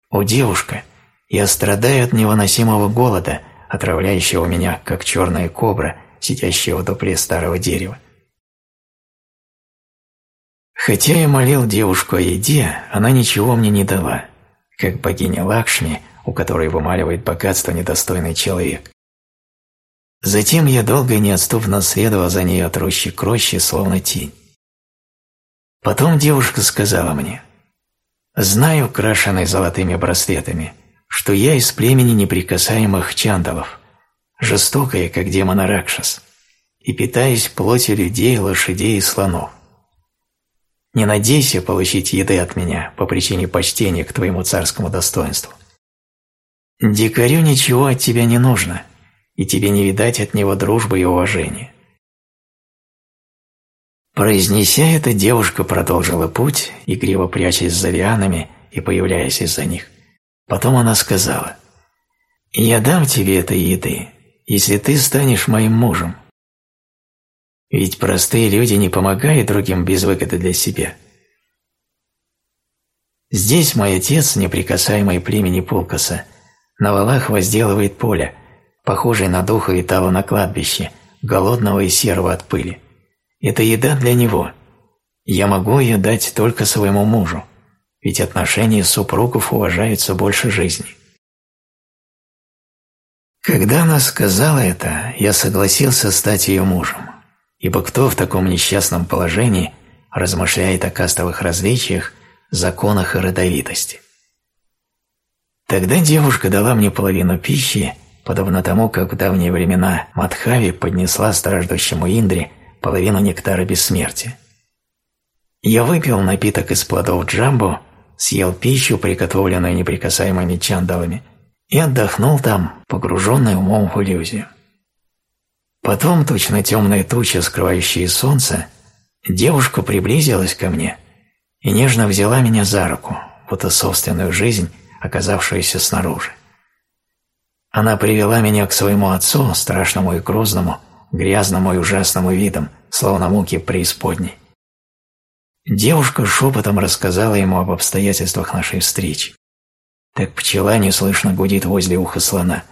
Speaker 1: О, девушка, я страдаю от невыносимого голода, отравляющего меня, как черная кобра, сидящая в дупле старого дерева. Хотя я молил девушку о еде, она ничего мне не дала, как богиня Лакшми, у которой вымаливает богатство недостойный человек. Затем я долго и неотступно следовал за ней от рощи к роще, словно тень. Потом девушка сказала мне, «Знаю, украшенный золотыми браслетами, что я из племени неприкасаемых чандалов, жестокая, как демон Ракшас, и питаюсь плотью людей, лошадей и слонов. Не надейся получить еды от меня по причине почтения к твоему царскому достоинству. Дикарю ничего от тебя не нужно, и тебе не видать от него дружбы и уважения. Произнеся это, девушка продолжила путь, игриво прячась за лианами и появляясь из-за них. Потом она сказала, «Я дам тебе этой еды, если ты станешь моим мужем. Ведь простые люди не помогают другим без выгоды для себя. Здесь мой отец, неприкасаемый племени Пулкаса, на валах возделывает поле, похожее на духа витала на кладбище, голодного и серого от пыли. Это еда для него. Я могу ее дать только своему мужу, ведь отношения супругов уважаются больше жизни. Когда она сказала это, я согласился стать ее мужем, ибо кто в таком несчастном положении размышляет о кастовых различиях, законах и родовитости? Тогда девушка дала мне половину пищи, подобно тому, как в давние времена Мадхави поднесла страждущему Индре половину нектара бессмертия. Я выпил напиток из плодов джамбо, съел пищу, приготовленную неприкасаемыми чандалами, и отдохнул там, погруженный умом в иллюзию. Потом, точно темная туча, скрывающая солнце, девушка приблизилась ко мне и нежно взяла меня за руку, будто собственную жизнь, оказавшуюся снаружи. Она привела меня к своему отцу, страшному и грозному, грязному и ужасному видом, словно муки преисподней. Девушка шепотом рассказала ему об обстоятельствах нашей встречи. Так пчела неслышно гудит возле уха слона.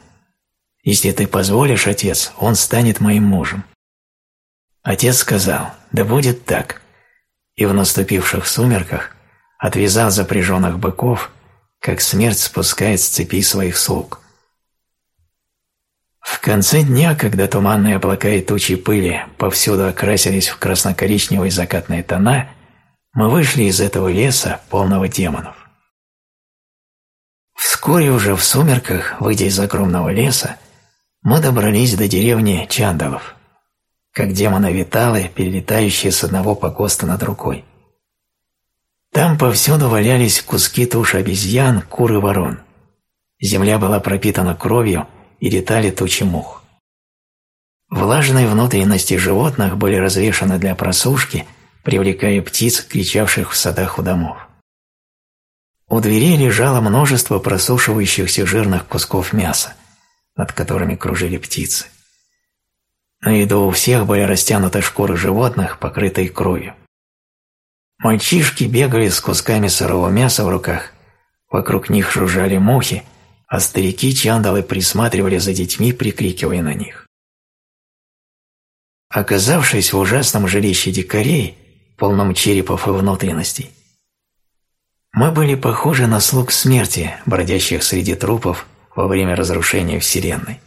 Speaker 1: «Если ты позволишь, отец, он станет моим мужем». Отец сказал, «Да будет так». И в наступивших сумерках отвязал запряженных быков, как смерть спускает с цепи своих слуг. В конце дня, когда туманные облака и тучи пыли повсюду окрасились в красно-коричневые закатные тона, мы вышли из этого леса, полного демонов. Вскоре уже в сумерках, выйдя из огромного леса, мы добрались до деревни Чандалов, как демоны-виталы, перелетающие с одного покоста на другой. Там повсюду валялись куски туш обезьян, кур и ворон. Земля была пропитана кровью и летали тучи мух. Влажные внутренности животных были развешаны для просушки, привлекая птиц, кричавших в садах у домов. У дверей лежало множество просушивающихся жирных кусков мяса, над которыми кружили птицы. На еду у всех были растянуты шкуры животных, покрытые кровью. Мальчишки бегали с кусками сырого мяса в руках, вокруг них жужжали мухи, а старики-чандалы присматривали за детьми, прикрикивая на них. Оказавшись в ужасном жилище дикарей, полном черепов и внутренностей, мы были похожи на слуг смерти, бродящих среди трупов во время разрушения Вселенной.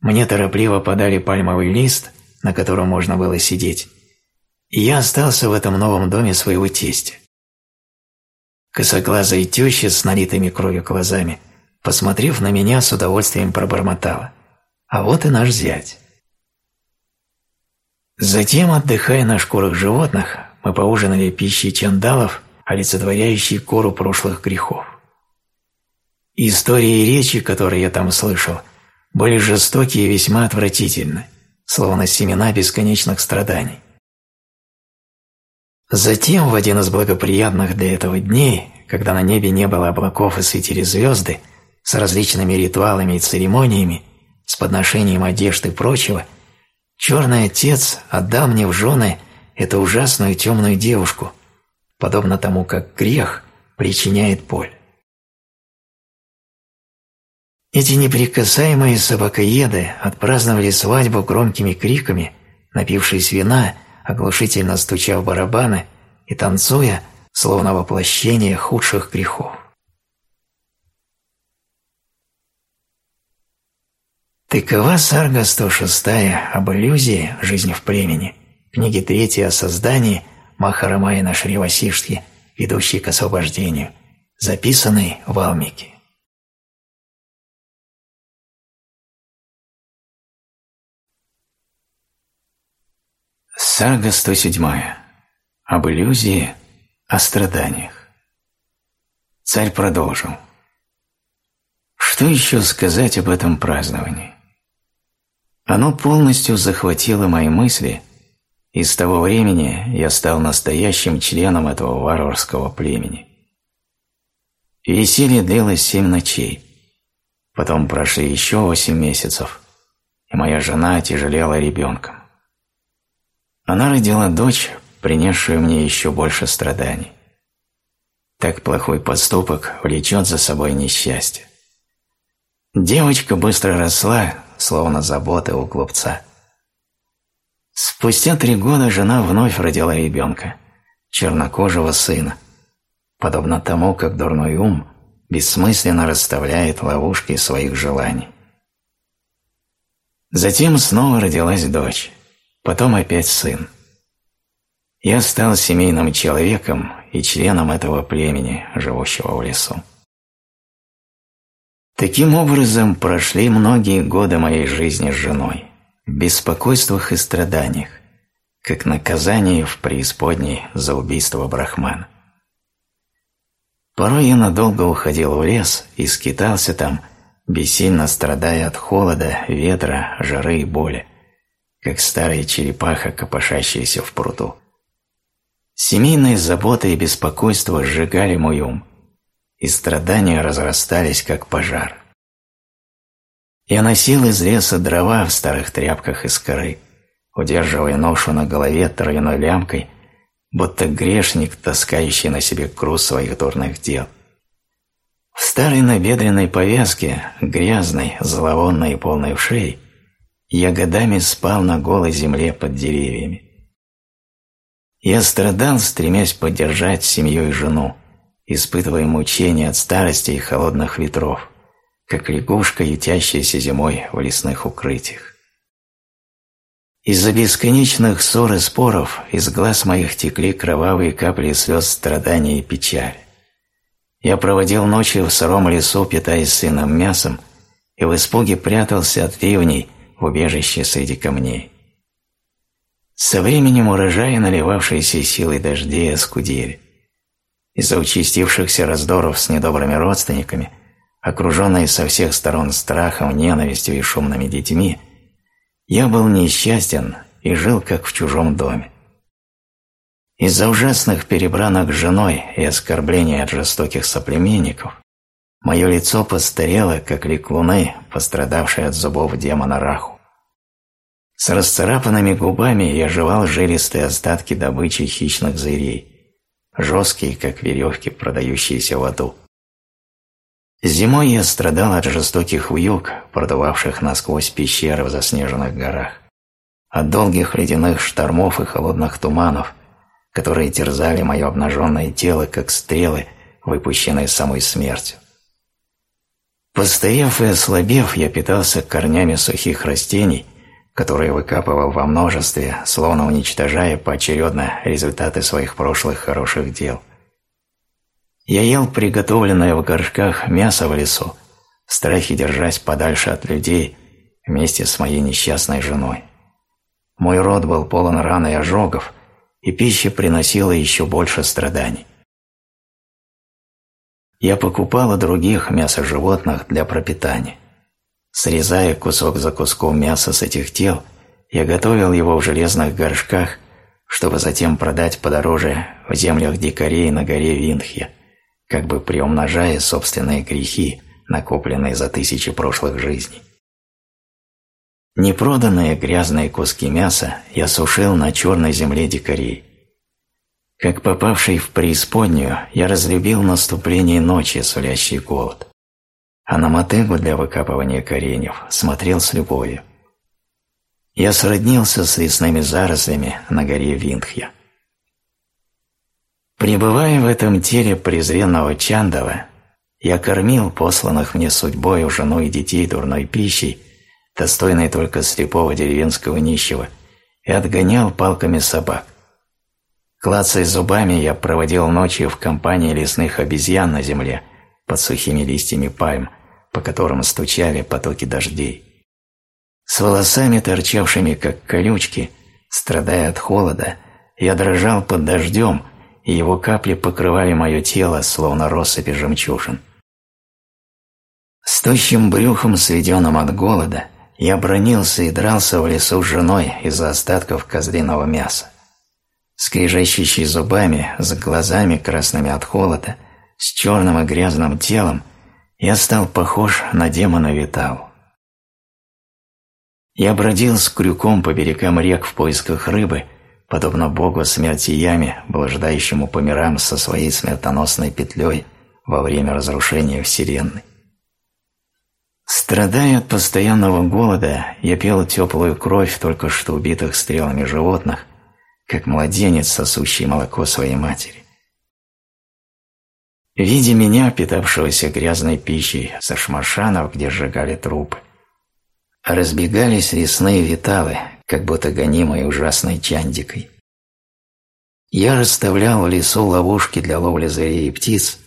Speaker 1: Мне торопливо подали пальмовый лист, на котором можно было сидеть, и я остался в этом новом доме своего тестя. Косоглазая теща с налитыми кровью глазами, посмотрев на меня, с удовольствием пробормотала. А вот и наш зять. Затем, отдыхая на шкурах животных, мы поужинали пищей чандалов, олицетворяющей кору прошлых грехов. Истории и речи, которые я там слышал, были жестокие и весьма отвратительны, словно семена бесконечных страданий. Затем, в один из благоприятных для этого дней, когда на небе не было облаков и светили звезды, с различными ритуалами и церемониями, с подношением одежды и прочего, Черный Отец отдал мне в жены эту ужасную темную девушку, подобно тому, как грех причиняет боль. Эти неприкасаемые собакоеды отпраздновали свадьбу громкими криками, напившись вина оглушительно стуча в барабаны и танцуя, словно воплощение худших грехов. Такова сарга 106 об иллюзии «Жизнь в племени», книги 3 о создании Махарамайна Шривасиштхи, ведущей к освобождению, записанной в Алмике. Сага 107. Об иллюзии, о страданиях. Царь продолжил. Что еще сказать об этом праздновании? Оно полностью захватило мои мысли, и с того времени я стал настоящим членом этого варварского племени. Веселье длилось семь ночей, потом прошли еще восемь месяцев, и моя жена тяжелела ребенком. Она родила дочь, принесшую мне еще больше страданий. Так плохой поступок влечет за собой несчастье. Девочка быстро росла, словно забота у глупца. Спустя три года жена вновь родила ребенка, чернокожего сына, подобно тому, как дурной ум бессмысленно расставляет ловушки своих желаний. Затем снова родилась дочь, потом опять сын. Я стал семейным человеком и членом этого племени, живущего в лесу. Таким образом прошли многие годы моей жизни с женой, в беспокойствах и страданиях, как наказание в преисподней за убийство Брахмана. Порой я надолго уходил в лес и скитался там, бессильно страдая от холода, ветра, жары и боли, как старая черепаха, копошащаяся в пруду. Семейные заботы и беспокойство сжигали мой ум, и страдания разрастались, как пожар. Я носил из леса дрова в старых тряпках из коры, удерживая ношу на голове травяной лямкой, будто грешник, таскающий на себе груз своих дурных дел. В старой набедренной повязке, грязной, зловонной и полной в шее, я годами спал на голой земле под деревьями. Я страдал, стремясь поддержать семью и жену, испытывая мучения от старости и холодных ветров, как лягушка, ютящаяся зимой в лесных укрытиях. Из-за бесконечных ссор и споров из глаз моих текли кровавые капли слез страдания и печали. Я проводил ночи в сыром лесу, питаясь сыном мясом, и в испуге прятался от ливней убежище среди камней. Со временем урожаи, наливавшиеся силой дождей, оскудели. Из-за участившихся раздоров с недобрыми родственниками, окруженный со всех сторон страхом, ненавистью и шумными детьми, я был несчастен и жил как в чужом доме. Из-за ужасных перебранок с женой и оскорблений от жестоких соплеменников мое лицо постарело, как лик луны, пострадавшей от зубов демона Раху. С расцарапанными губами я жевал жилистые остатки добычи хищных зверей, жесткие, как веревки, продающиеся в аду. Зимой я страдал от жестоких вьюг, продувавших насквозь пещеры в заснеженных горах, от долгих ледяных штормов и холодных туманов, которые терзали мое обнаженное тело, как стрелы, выпущенные самой смертью. Постояв и ослабев, я питался корнями сухих растений, которые выкапывал во множестве, словно уничтожая поочередно результаты своих прошлых хороших дел – я ел приготовленное в горшках мясо в лесу, в страхе держась подальше от людей вместе с моей несчастной женой. Мой рот был полон ран и ожогов, и пища приносила еще больше страданий. Я покупала других мясо животных для пропитания. Срезая кусок за куском мяса с этих тел, я готовил его в железных горшках, чтобы затем продать подороже в землях дикарей на горе Винхья как бы приумножая собственные грехи, накопленные за тысячи прошлых жизней. Непроданные грязные куски мяса я сушил на черной земле дикарей. Как попавший в преисподнюю, я разлюбил наступление ночи, сулящий голод. А на мотыгу для выкапывания кореньев смотрел с любовью. Я сроднился с лесными зарослями на горе Виндхья. Пребывая в этом теле презренного Чандова, я кормил посланных мне судьбой жену и детей дурной пищей, достойной только слепого деревенского нищего, и отгонял палками собак. Клацая зубами, я проводил ночи в компании лесных обезьян на земле под сухими листьями пальм, по которым стучали потоки дождей. С волосами, торчавшими как колючки, страдая от холода, я дрожал под дождем, и его капли покрывали мое тело, словно россыпи жемчужин. С тощим брюхом, сведенным от голода, я бронился и дрался в лесу с женой из-за остатков козлиного мяса. Скрежещущий зубами, с глазами красными от холода, с черным и грязным телом, я стал похож на демона Витал. Я бродил с крюком по берегам рек в поисках рыбы подобно богу смерти яме, блуждающему по мирам со своей смертоносной петлей во время разрушения Вселенной. Страдая от постоянного голода, я пил теплую кровь только что убитых стрелами животных, как младенец, сосущий молоко своей матери. Видя меня, питавшегося грязной пищей со шмаршанов, где сжигали трупы, разбегались лесные виталы, как будто гонимой ужасной чандикой. Я расставлял в лесу ловушки для ловли зверей и птиц,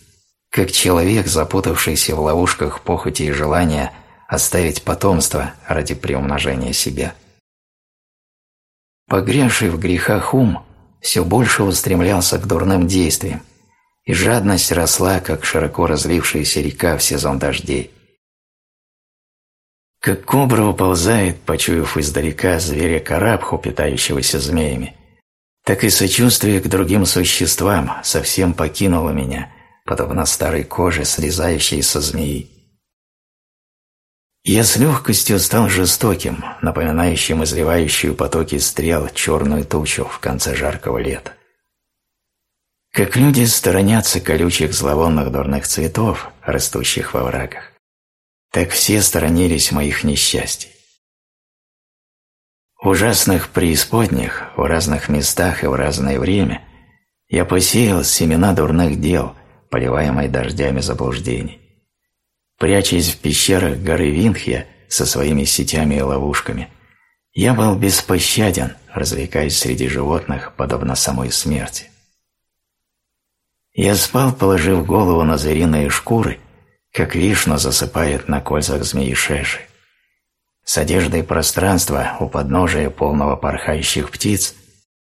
Speaker 1: как человек, запутавшийся в ловушках похоти и желания оставить потомство ради приумножения себя. Погрязший в грехах ум все больше устремлялся к дурным действиям, и жадность росла, как широко разлившаяся река в сезон дождей. Как кобра уползает, почуяв издалека зверя карабху, питающегося змеями, так и сочувствие к другим существам совсем покинуло меня, подобно старой коже, слезающей со змеи. Я с легкостью стал жестоким, напоминающим изливающую потоки стрел черную тучу в конце жаркого лета. Как люди сторонятся колючих зловонных дурных цветов, растущих во врагах, так все сторонились моих несчастий. Ужасных преисподних, в разных местах и в разное время я посеял семена дурных дел, поливаемые дождями заблуждений. Прячась в пещерах горы Винхья со своими сетями и ловушками, я был беспощаден, развлекаясь среди животных, подобно самой смерти. Я спал, положив голову на звериные шкуры, как Вишну засыпает на кольцах змеи Шеши. С одеждой пространства у подножия полного порхающих птиц,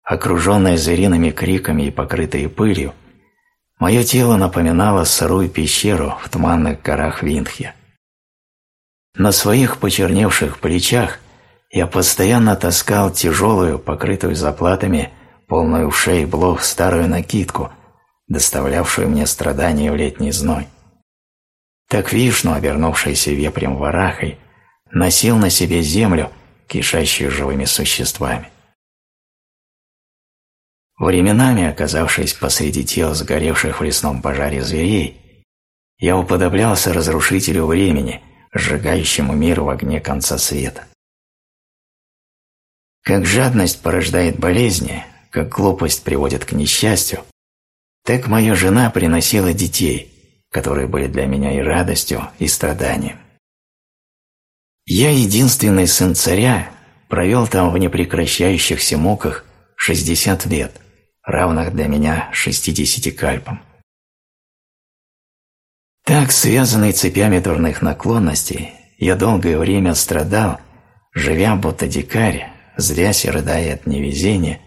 Speaker 1: окруженное звериными криками и покрытые пылью, Мое тело напоминало сырую пещеру в туманных горах Виндхи. На своих почерневших плечах я постоянно таскал тяжелую, покрытую заплатами, полную ушей блох старую накидку, доставлявшую мне страдания в летний зной. Так Вишну, обернувшийся вепрем варахой, носил на себе землю, кишащую живыми существами. Временами, оказавшись посреди тел сгоревших в лесном пожаре зверей, я уподоблялся разрушителю времени, сжигающему мир в огне конца света. Как жадность порождает болезни, как глупость приводит к несчастью, так моя жена приносила детей, которые были для меня и радостью, и страданием. Я, единственный сын царя, провел там в непрекращающихся муках 60 лет – равных для меня 60 кальпам. Так, связанный цепями дурных наклонностей, я долгое время страдал, живя будто дикарь, злясь и рыдая от невезения,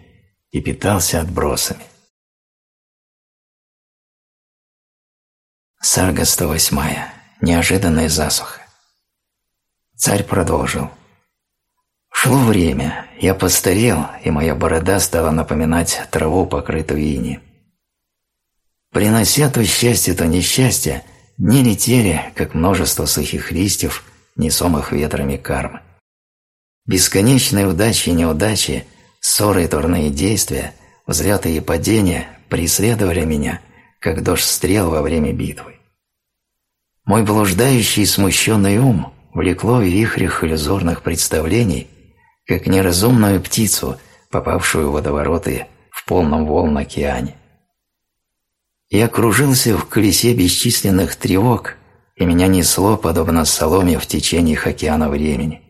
Speaker 1: и питался отбросами. Сарга 108. Неожиданная засуха. Царь продолжил. Шло время, я постарел, и моя борода стала напоминать траву, покрытую ини. Принося то счастье, то несчастье, дни летели, как множество сухих листьев, несомых ветрами кармы. Бесконечные удачи и неудачи, ссоры и дурные действия, взлеты и падения преследовали меня, как дождь стрел во время битвы. Мой блуждающий и смущенный ум влекло в вихрях иллюзорных представлений как неразумную птицу, попавшую в водовороты в полном волн океане. Я кружился в колесе бесчисленных тревог, и меня несло, подобно соломе в течениях океана времени.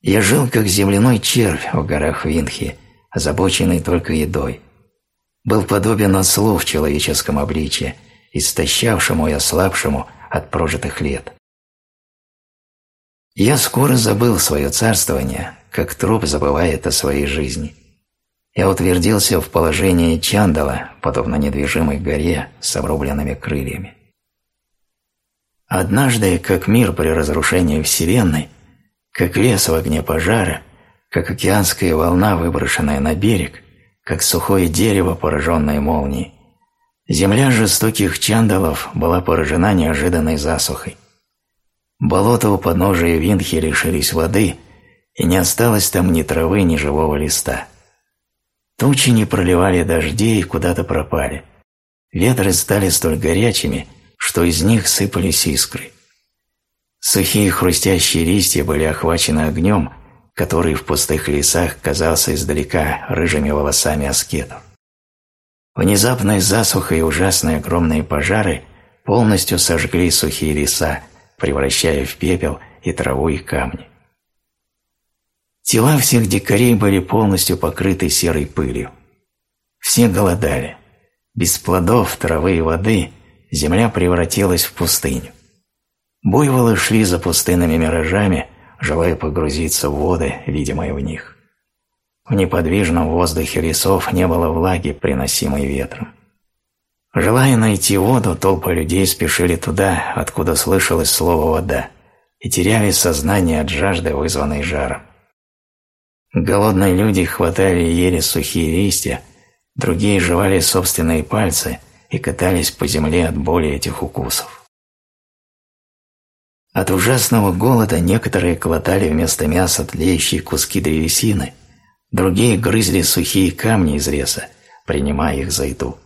Speaker 1: Я жил, как земляной червь в горах Винхи, озабоченный только едой. Был подобен ослу в человеческом обличье, истощавшему и ослабшему от прожитых лет. Я скоро забыл свое царствование, как труп забывает о своей жизни. Я утвердился в положении Чандала, подобно недвижимой горе с обрубленными крыльями. Однажды, как мир при разрушении Вселенной, как лес в огне пожара, как океанская волна, выброшенная на берег, как сухое дерево, пораженное молнией, земля жестоких чандалов была поражена неожиданной засухой. Болота у подножия Винхи лишились воды – и не осталось там ни травы, ни живого листа. Тучи не проливали дождей и куда-то пропали. Ветры стали столь горячими, что из них сыпались искры. Сухие хрустящие листья были охвачены огнем, который в пустых лесах казался издалека рыжими волосами аскетов. Внезапная засуха и ужасные огромные пожары полностью сожгли сухие леса, превращая в пепел и траву и камни. Тела всех дикарей были полностью покрыты серой пылью. Все голодали. Без плодов, травы и воды земля превратилась в пустыню. Буйволы шли за пустынными миражами, желая погрузиться в воды, видимые в них. В неподвижном воздухе лесов не было влаги, приносимой ветром. Желая найти воду, толпы людей спешили туда, откуда слышалось слово «вода», и теряли сознание от жажды, вызванной жаром. Голодные люди хватали и ели сухие листья, другие жевали собственные пальцы и катались по земле от боли этих укусов. От ужасного голода некоторые глотали вместо мяса тлеющие куски древесины, другие грызли сухие камни из леса, принимая их за еду.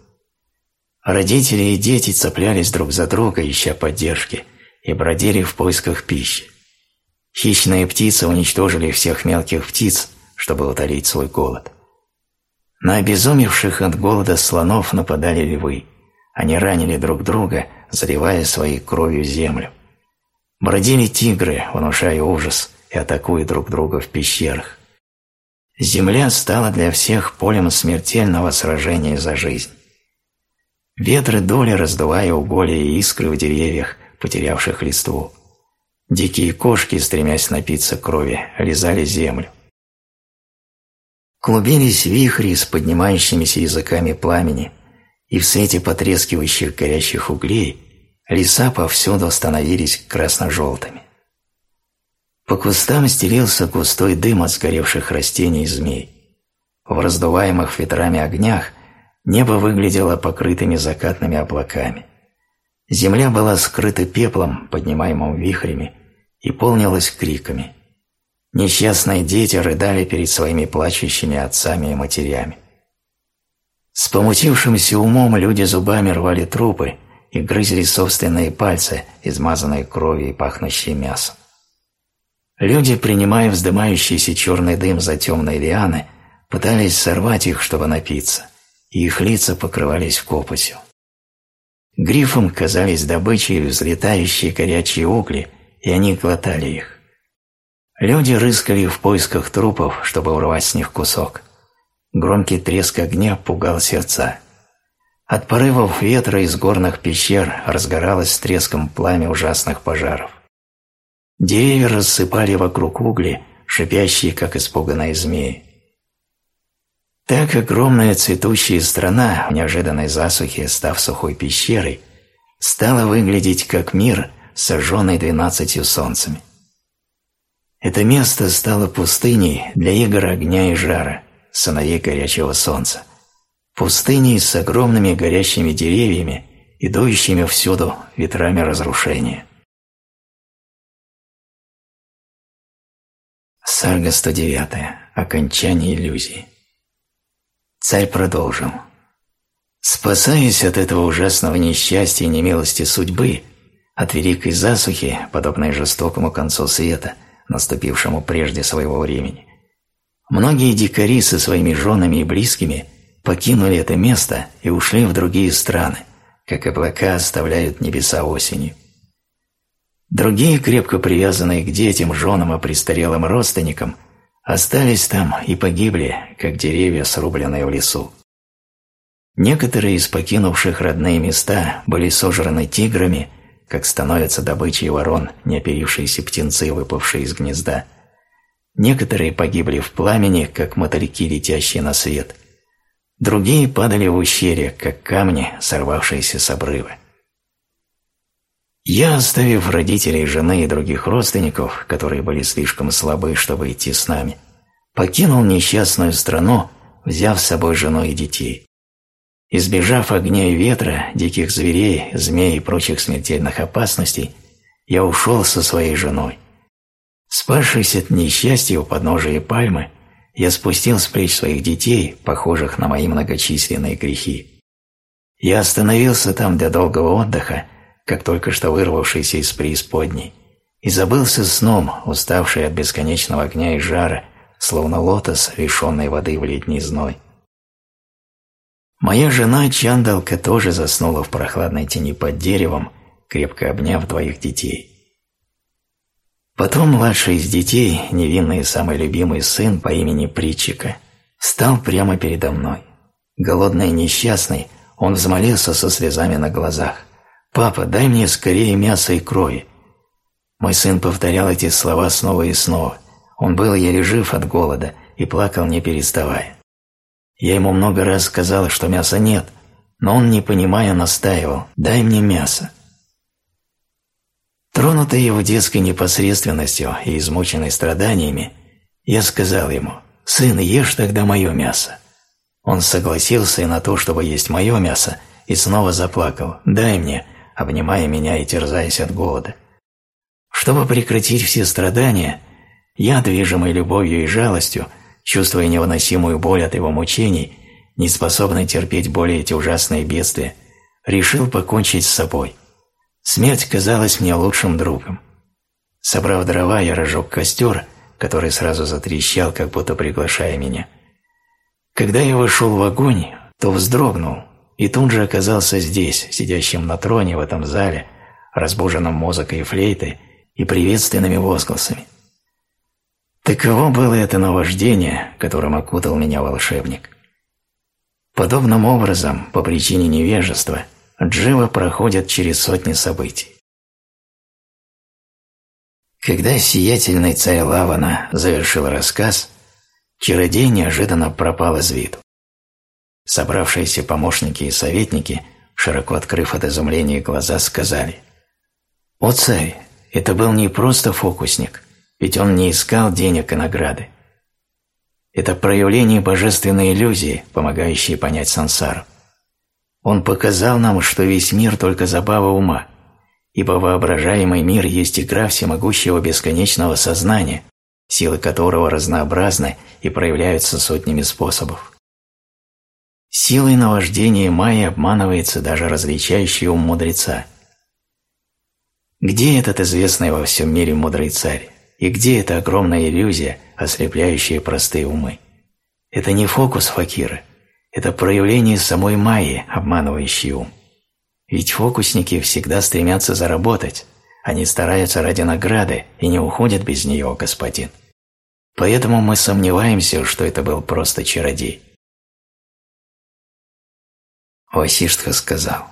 Speaker 1: Родители и дети цеплялись друг за друга, ища поддержки, и бродили в поисках пищи. Хищные птицы уничтожили всех мелких птиц, чтобы утолить свой голод. На обезумевших от голода слонов нападали львы. Они ранили друг друга, заливая своей кровью землю. Бродили тигры, внушая ужас и атакуя друг друга в пещерах. Земля стала для всех полем смертельного сражения за жизнь. Ветры дули, раздувая уголья и искры в деревьях, потерявших листву. Дикие кошки, стремясь напиться крови, лизали землю. Клубились вихри с поднимающимися языками пламени, и в свете потрескивающих горящих углей леса повсюду становились красно-желтыми. По кустам стелился густой дым от сгоревших растений и змей. В раздуваемых ветрами огнях небо выглядело покрытыми закатными облаками. Земля была скрыта пеплом, поднимаемым вихрями, и полнилась криками. Несчастные дети рыдали перед своими плачущими отцами и матерями. С помутившимся умом люди зубами рвали трупы и грызли собственные пальцы, измазанные кровью и пахнущие мясом. Люди, принимая вздымающийся черный дым за темные лианы, пытались сорвать их, чтобы напиться, и их лица покрывались копотью. Грифом казались добычей взлетающие горячие угли, и они глотали их. Люди рыскали в поисках трупов, чтобы урвать с них кусок. Громкий треск огня пугал сердца. От порывов ветра из горных пещер разгоралось с треском пламя ужасных пожаров. Деревья рассыпали вокруг угли, шипящие, как испуганные змеи. Так огромная цветущая страна в неожиданной засухе, став сухой пещерой, стала выглядеть как мир, сожженный двенадцатью солнцами. Это место стало пустыней для игр огня и жара, сыновей горячего солнца, пустыней с огромными горящими деревьями и дующими всюду ветрами разрушения. Сарга 109. Окончание иллюзии. Царь продолжил. Спасаясь от этого ужасного несчастья и немилости судьбы, от великой засухи, подобной жестокому концу света, наступившему прежде своего времени, многие дикари со своими женами и близкими покинули это место и ушли в другие страны, как облака оставляют небеса осенью. Другие, крепко привязанные к детям, женам и престарелым родственникам – остались там и погибли, как деревья, срубленные в лесу. Некоторые из покинувших родные места были сожраны тиграми, как становятся добычей ворон неоперившиеся птенцы, выпавшие из гнезда. Некоторые погибли в пламени, как мотыльки, летящие на свет. Другие падали в ущелье, как камни, сорвавшиеся с обрыва. Я, оставив родителей, жены и других родственников, которые были слишком слабы, чтобы идти с нами, покинул несчастную страну, взяв с собой жену и детей. Избежав огня и ветра, диких зверей, змей и прочих смертельных опасностей, я ушел со своей женой. Спавшись от несчастья у подножия пальмы, я спустил с плеч своих детей, похожих на мои многочисленные грехи. Я остановился там для долгого отдыха как только что вырвавшийся из преисподней, и забылся сном, уставший от бесконечного огня и жара, словно лотос, лишенный воды в летний зной. Моя жена Чандалка тоже заснула в прохладной тени под деревом, крепко обняв двоих детей. Потом младший из детей, невинный и самый любимый сын по имени Притчика, встал прямо передо мной. Голодный и несчастный, он взмолился со слезами на глазах. «Папа, дай мне скорее мяса и крови». Мой сын повторял эти слова снова и снова. Он был еле жив от голода и плакал не переставая. Я ему много раз сказала, что мяса нет, но он, не понимая, настаивал «дай мне мясо». Тронутый его детской непосредственностью и измученный страданиями, я сказал ему «Сын, ешь тогда мое мясо». Он согласился и на то, чтобы есть мое мясо, и снова заплакал «Дай мне», обнимая меня и терзаясь от голода. Чтобы прекратить все страдания, я, движимый любовью и жалостью, чувствуя невыносимую боль от его мучений, не способный терпеть более эти ужасные бедствия, решил покончить с собой. Смерть казалась мне лучшим другом. Собрав дрова, я разжег костер, который сразу затрещал, как будто приглашая меня. Когда я вошел в огонь, то вздрогнул и тут же оказался здесь, сидящим на троне в этом зале, разбуженном музыкой и флейтой и приветственными возгласами. Таково было это наваждение, которым окутал меня волшебник. Подобным образом, по причине невежества, Джива проходит через сотни событий. Когда сиятельный царь Лавана завершил рассказ, чародей неожиданно пропал из виду. Собравшиеся помощники и советники, широко открыв от изумления глаза, сказали «О царь, это был не просто фокусник, ведь он не искал денег и награды. Это проявление божественной иллюзии, помогающей понять сансару. Он показал нам, что весь мир только забава ума, ибо воображаемый мир есть игра всемогущего бесконечного сознания, силы которого разнообразны и проявляются сотнями способов. Силой наваждения Майи обманывается даже различающий ум мудреца. Где этот известный во всем мире мудрый царь? И где эта огромная иллюзия, ослепляющая простые умы? Это не фокус факира, это проявление самой Майи, обманывающей ум. Ведь фокусники всегда стремятся заработать, они стараются ради награды и не уходят без нее, господин. Поэтому мы сомневаемся, что это был просто чародей. Васиштха сказал,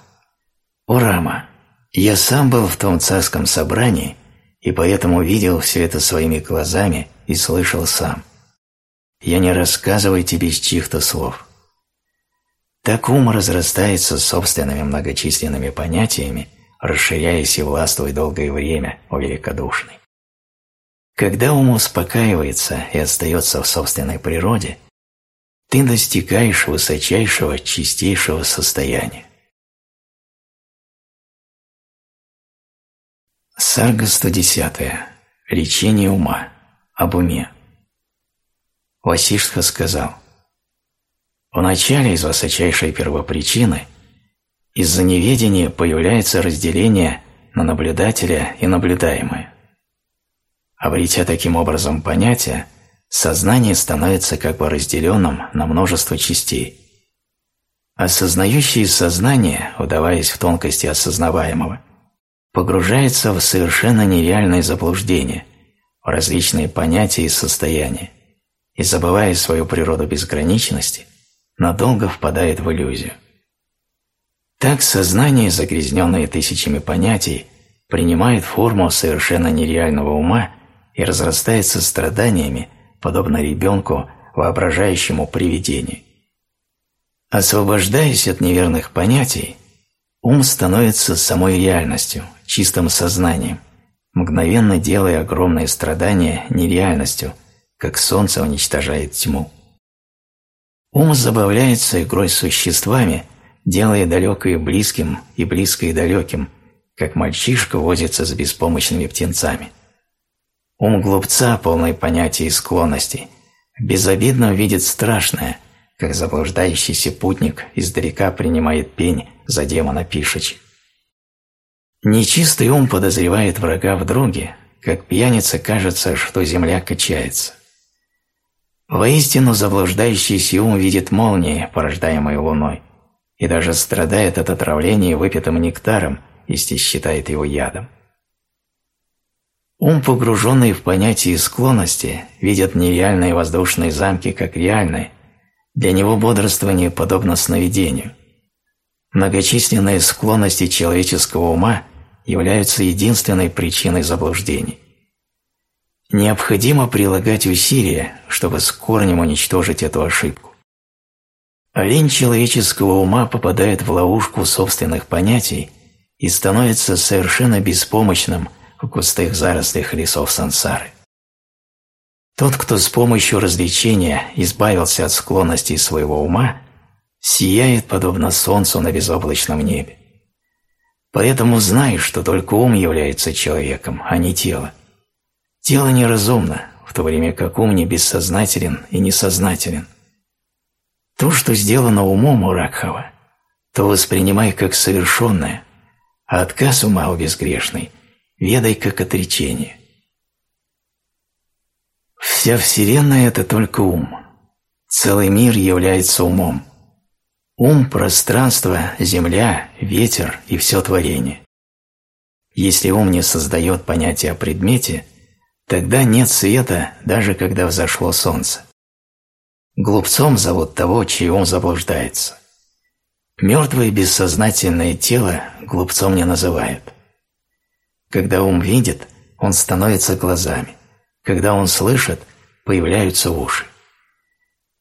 Speaker 1: «О, Рама, я сам был в том царском собрании, и поэтому видел все это своими глазами и слышал сам. Я не рассказываю тебе чьих-то слов. Так ум разрастается собственными многочисленными понятиями, расширяясь и властвуя долгое время, о великодушный. Когда ум успокаивается и остается в собственной природе, ты достигаешь высочайшего, чистейшего состояния. Сарга 110. Лечение ума. Об уме. Васиштха сказал, «Вначале из высочайшей первопричины из-за неведения появляется разделение на наблюдателя и наблюдаемое. Обретя таким образом понятие, сознание становится как бы разделенным на множество частей. Осознающие сознание, удаваясь в тонкости осознаваемого, погружается в совершенно нереальное заблуждение, в различные понятия и состояния, и, забывая свою природу безграничности, надолго впадает в иллюзию. Так сознание, загрязненное тысячами понятий, принимает форму совершенно нереального ума и разрастается страданиями, подобно ребенку, воображающему привидение. Освобождаясь от неверных понятий, ум становится самой реальностью, чистым сознанием, мгновенно делая огромные страдания нереальностью, как солнце уничтожает тьму. Ум забавляется игрой с существами, делая далекое близким и близкое далеким, как мальчишка возится с беспомощными птенцами. Ум глупца, полный понятий и склонностей, безобидно видит страшное, как заблуждающийся путник издалека принимает пень за демона пишечи. Нечистый ум подозревает врага в друге, как пьяница кажется, что земля качается. Воистину заблуждающийся ум видит молнии, порождаемые луной, и даже страдает от отравления выпитым нектаром, если считает его ядом. Ум, погруженный в понятие склонности, видит нереальные воздушные замки как реальные. Для него бодрствование подобно сновидению. Многочисленные склонности человеческого ума являются единственной причиной заблуждений. Необходимо прилагать усилия, чтобы с корнем уничтожить эту ошибку. Олень человеческого ума попадает в ловушку собственных понятий и становится совершенно беспомощным в густых зарослях лесов сансары. Тот, кто с помощью развлечения избавился от склонностей своего ума, сияет подобно солнцу на безоблачном небе. Поэтому знай, что только ум является человеком, а не тело. Тело неразумно, в то время как ум не бессознателен и несознателен. То, что сделано умом у Ракхава, то воспринимай как совершенное, а отказ ума у безгрешной ведай как отречение. Вся Вселенная – это только ум. Целый мир является умом. Ум – пространство, земля, ветер и все творение. Если ум не создает понятие о предмете, тогда нет света, даже когда взошло солнце. Глупцом зовут того, чей ум заблуждается. Мертвое бессознательное тело глупцом не называют. Когда ум видит, он становится глазами. Когда он слышит, появляются уши.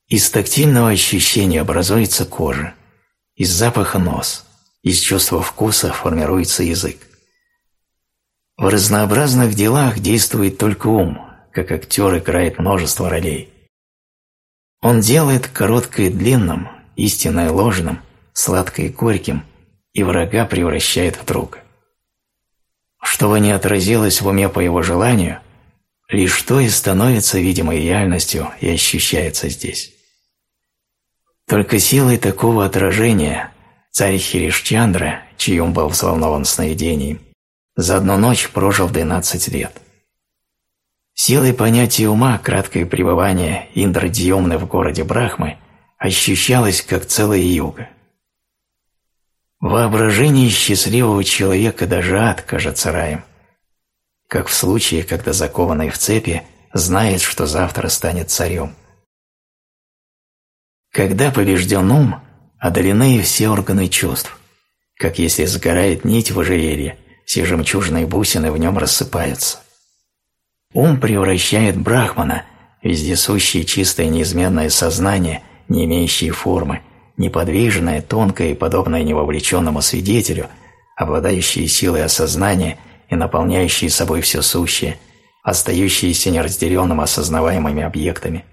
Speaker 1: Из тактильного ощущения образуется кожа, из запаха нос, из чувства вкуса формируется язык. В разнообразных делах действует только ум, как актер играет множество ролей. Он делает короткое длинным, истинное ложным, сладкое горьким, и врага превращает в друга. Что бы ни отразилось в уме по его желанию, лишь то и становится видимой реальностью и ощущается здесь. Только силой такого отражения царь Хиришчандра, чей был взволнован сновидением, за одну ночь прожил 12 лет. Силой понятия ума краткое пребывание Индрадьемны в городе Брахмы ощущалось как целая юга. Воображение счастливого человека даже ад кажется раем, как в случае, когда закованный в цепи знает, что завтра станет царем. Когда побежден ум, одарены все органы чувств, как если сгорает нить в ожерелье, все жемчужные бусины в нем рассыпаются. Ум превращает брахмана, вездесущее чистое неизменное сознание, не имеющее формы, неподвижное, тонкое и подобное невовлеченному свидетелю, обладающее силой осознания и наполняющее собой все сущее, остающиеся неразделенным осознаваемыми объектами,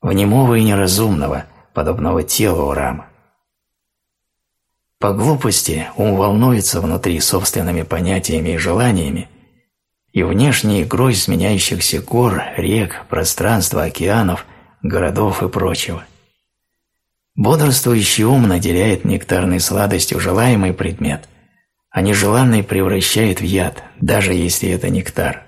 Speaker 1: в немого и неразумного, подобного телу Урама. По глупости ум волнуется внутри собственными понятиями и желаниями, и внешней игрой сменяющихся гор, рек, пространства, океанов, городов и прочего. Бодрствующий ум наделяет нектарной сладостью желаемый предмет, а нежеланный превращает в яд, даже если это нектар.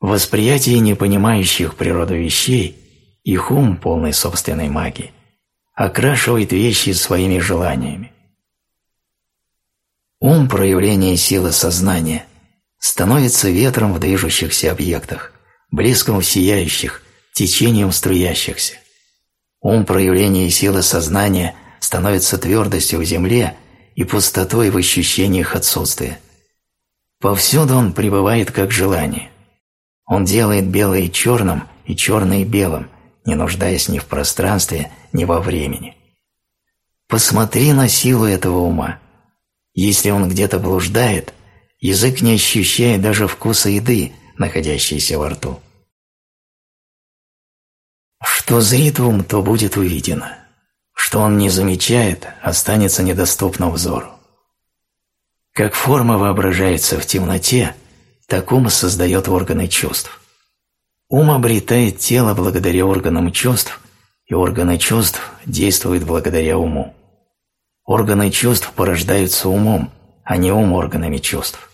Speaker 1: В восприятии непонимающих природу вещей их ум, полный собственной магии, окрашивает вещи своими желаниями. Ум – проявление силы сознания, становится ветром в движущихся объектах, блеском в сияющих, течением струящихся. Ум проявления силы сознания становится твердостью в земле и пустотой в ощущениях отсутствия. Повсюду он пребывает как желание. Он делает белое черным и черное белым, не нуждаясь ни в пространстве, ни во времени. Посмотри на силу этого ума. Если он где-то блуждает, язык не ощущает даже вкуса еды, находящейся во рту. Что зрит ум, то будет увидено. Что он не замечает, останется недоступно взору. Как форма воображается в темноте, так ум создает органы чувств. Ум обретает тело благодаря органам чувств, и органы чувств действуют благодаря уму. Органы чувств порождаются умом, а не ум органами чувств.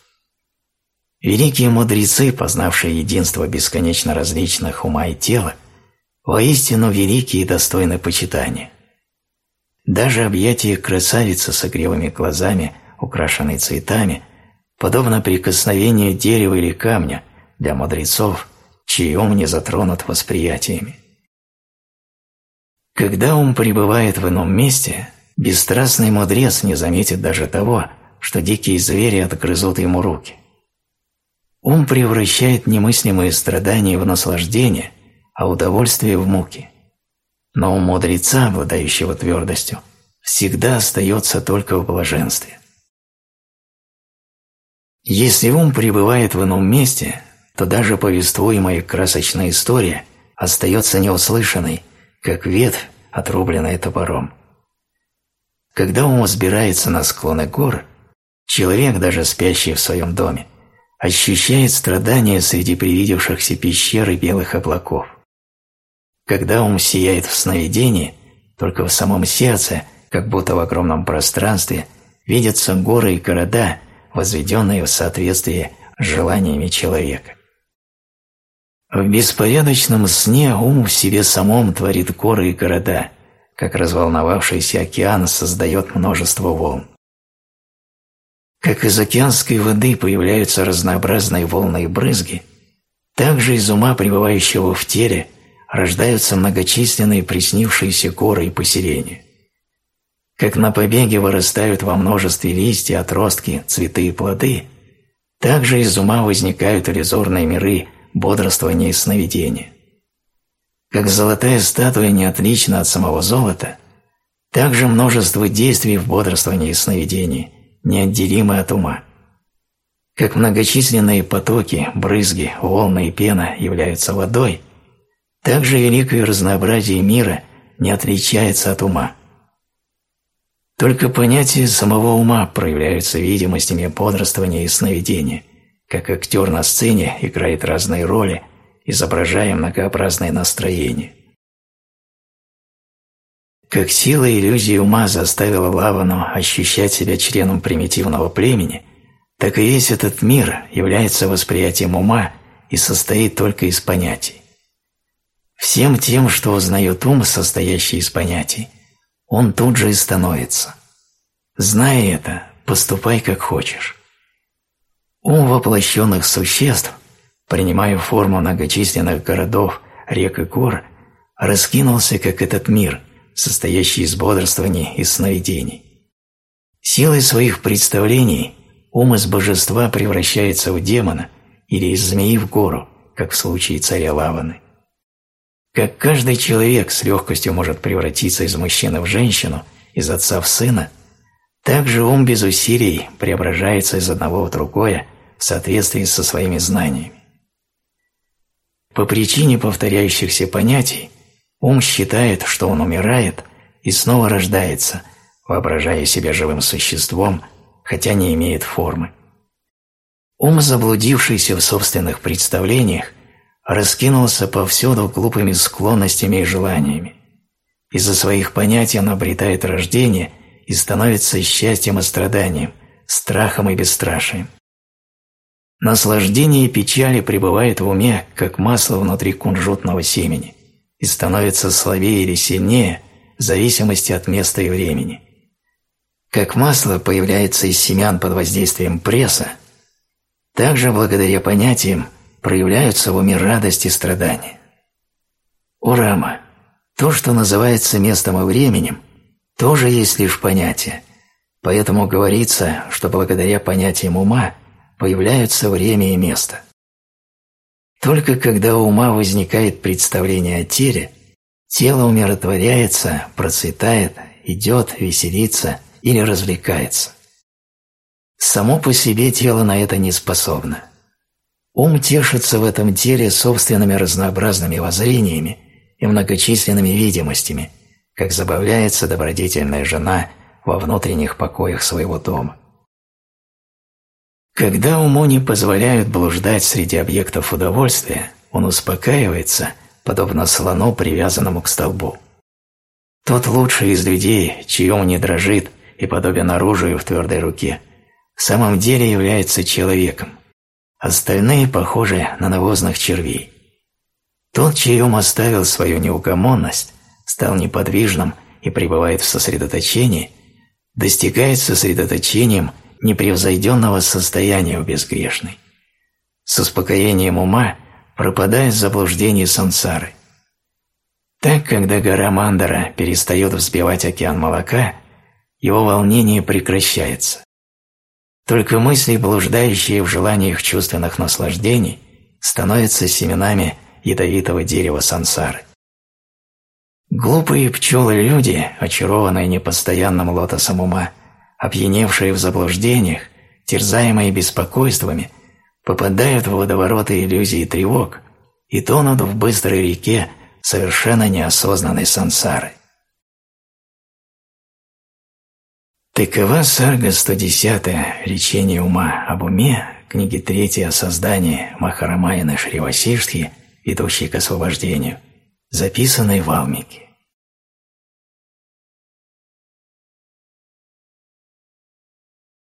Speaker 1: Великие мудрецы, познавшие единство бесконечно различных ума и тела, воистину великие и достойны почитания. Даже объятие красавицы с игривыми глазами, украшенной цветами, подобно прикосновению дерева или камня для мудрецов, чей ум не затронут восприятиями. Когда ум пребывает в ином месте, бесстрастный мудрец не заметит даже того, что дикие звери отгрызут ему руки. ум превращает немыслимые страдания в наслаждение, а удовольствие в муки. Но у мудреца, обладающего твердостью, всегда остается только в блаженстве. Если ум пребывает в ином месте, то даже повествуемая красочная история остается неуслышанной, как ветвь, отрубленная топором. Когда ум взбирается на склоны гор, человек, даже спящий в своем доме, ощущает страдания среди привидевшихся пещер и белых облаков. Когда ум сияет в сновидении, только в самом сердце, как будто в огромном пространстве, видятся горы и города, возведенные в соответствии с желаниями человека. В беспорядочном сне ум в себе самом творит горы и города, как разволновавшийся океан создает множество волн. Как из океанской воды появляются разнообразные волны и брызги, так же из ума, пребывающего в теле, рождаются многочисленные приснившиеся горы и поселения. Как на побеге вырастают во множестве листья, отростки, цветы и плоды, так же из ума возникают иллюзорные миры бодрствования и сновидения. Как золотая статуя не отлична от самого золота, так же множество действий в бодрствовании и сновидении неотделимы от ума. Как многочисленные потоки, брызги, волны и пена являются водой, так же великое разнообразие мира не отличается от ума. Только понятие самого ума проявляются видимостями бодрствования и сновидения, как актер на сцене играет разные роли, изображая многообразные настроения. Как сила иллюзии ума заставила Лавану ощущать себя членом примитивного племени, так и весь этот мир является восприятием ума и состоит только из понятий. Всем тем, что узнает ум, состоящий из понятий, он тут же и становится. Зная это, поступай как хочешь. Ум воплощенных существ, принимая форму многочисленных городов, рек и гор, раскинулся, как этот мир, состоящий из бодрствований и сновидений. Силой своих представлений ум из божества превращается в демона или из змеи в гору, как в случае царя Лаваны. Как каждый человек с легкостью может превратиться из мужчины в женщину, из отца в сына, так же ум без усилий преображается из одного в другое в соответствии со своими знаниями. По причине повторяющихся понятий Ум считает, что он умирает и снова рождается, воображая себя живым существом, хотя не имеет формы. Ум, заблудившийся в собственных представлениях, раскинулся повсюду глупыми склонностями и желаниями. Из-за своих понятий он обретает рождение и становится счастьем и страданием, страхом и бесстрашием. Наслаждение и печали пребывают в уме, как масло внутри кунжутного семени и становится слабее или сильнее в зависимости от места и времени. Как масло появляется из семян под воздействием пресса, также благодаря понятиям проявляются в уме радость и страдания. У Рама, то, что называется местом и временем, тоже есть лишь понятие, поэтому говорится, что благодаря понятиям ума появляются время и место. Только когда у ума возникает представление о теле, тело умиротворяется, процветает, идет, веселится или развлекается. Само по себе тело на это не способно. Ум тешится в этом теле собственными разнообразными воззрениями и многочисленными видимостями, как забавляется добродетельная жена во внутренних покоях своего дома. Когда уму не позволяют блуждать среди объектов удовольствия, он успокаивается, подобно слону, привязанному к столбу. Тот лучший из людей, чье ум не дрожит и подобен оружию в твердой руке, в самом деле является человеком. Остальные похожи на навозных червей. Тот, чей ум оставил свою неугомонность, стал неподвижным и пребывает в сосредоточении, достигает сосредоточением – непревзойденного состояния у безгрешной. С успокоением ума пропадает заблуждение сансары. Так, когда гора Мандара перестает взбивать океан молока, его волнение прекращается. Только мысли, блуждающие в желаниях чувственных наслаждений, становятся семенами ядовитого дерева сансары. Глупые пчелы-люди, очарованные непостоянным лотосом ума, опьяневшие в заблуждениях, терзаемые беспокойствами, попадают в водовороты иллюзий и тревог и тонут в быстрой реке совершенно неосознанной сансары. Такова сарга 110 «Речение ума об уме» книги 3 о создании Махарамаяна Шривасиштхи, ведущей к освобождению, записанной в Алмике.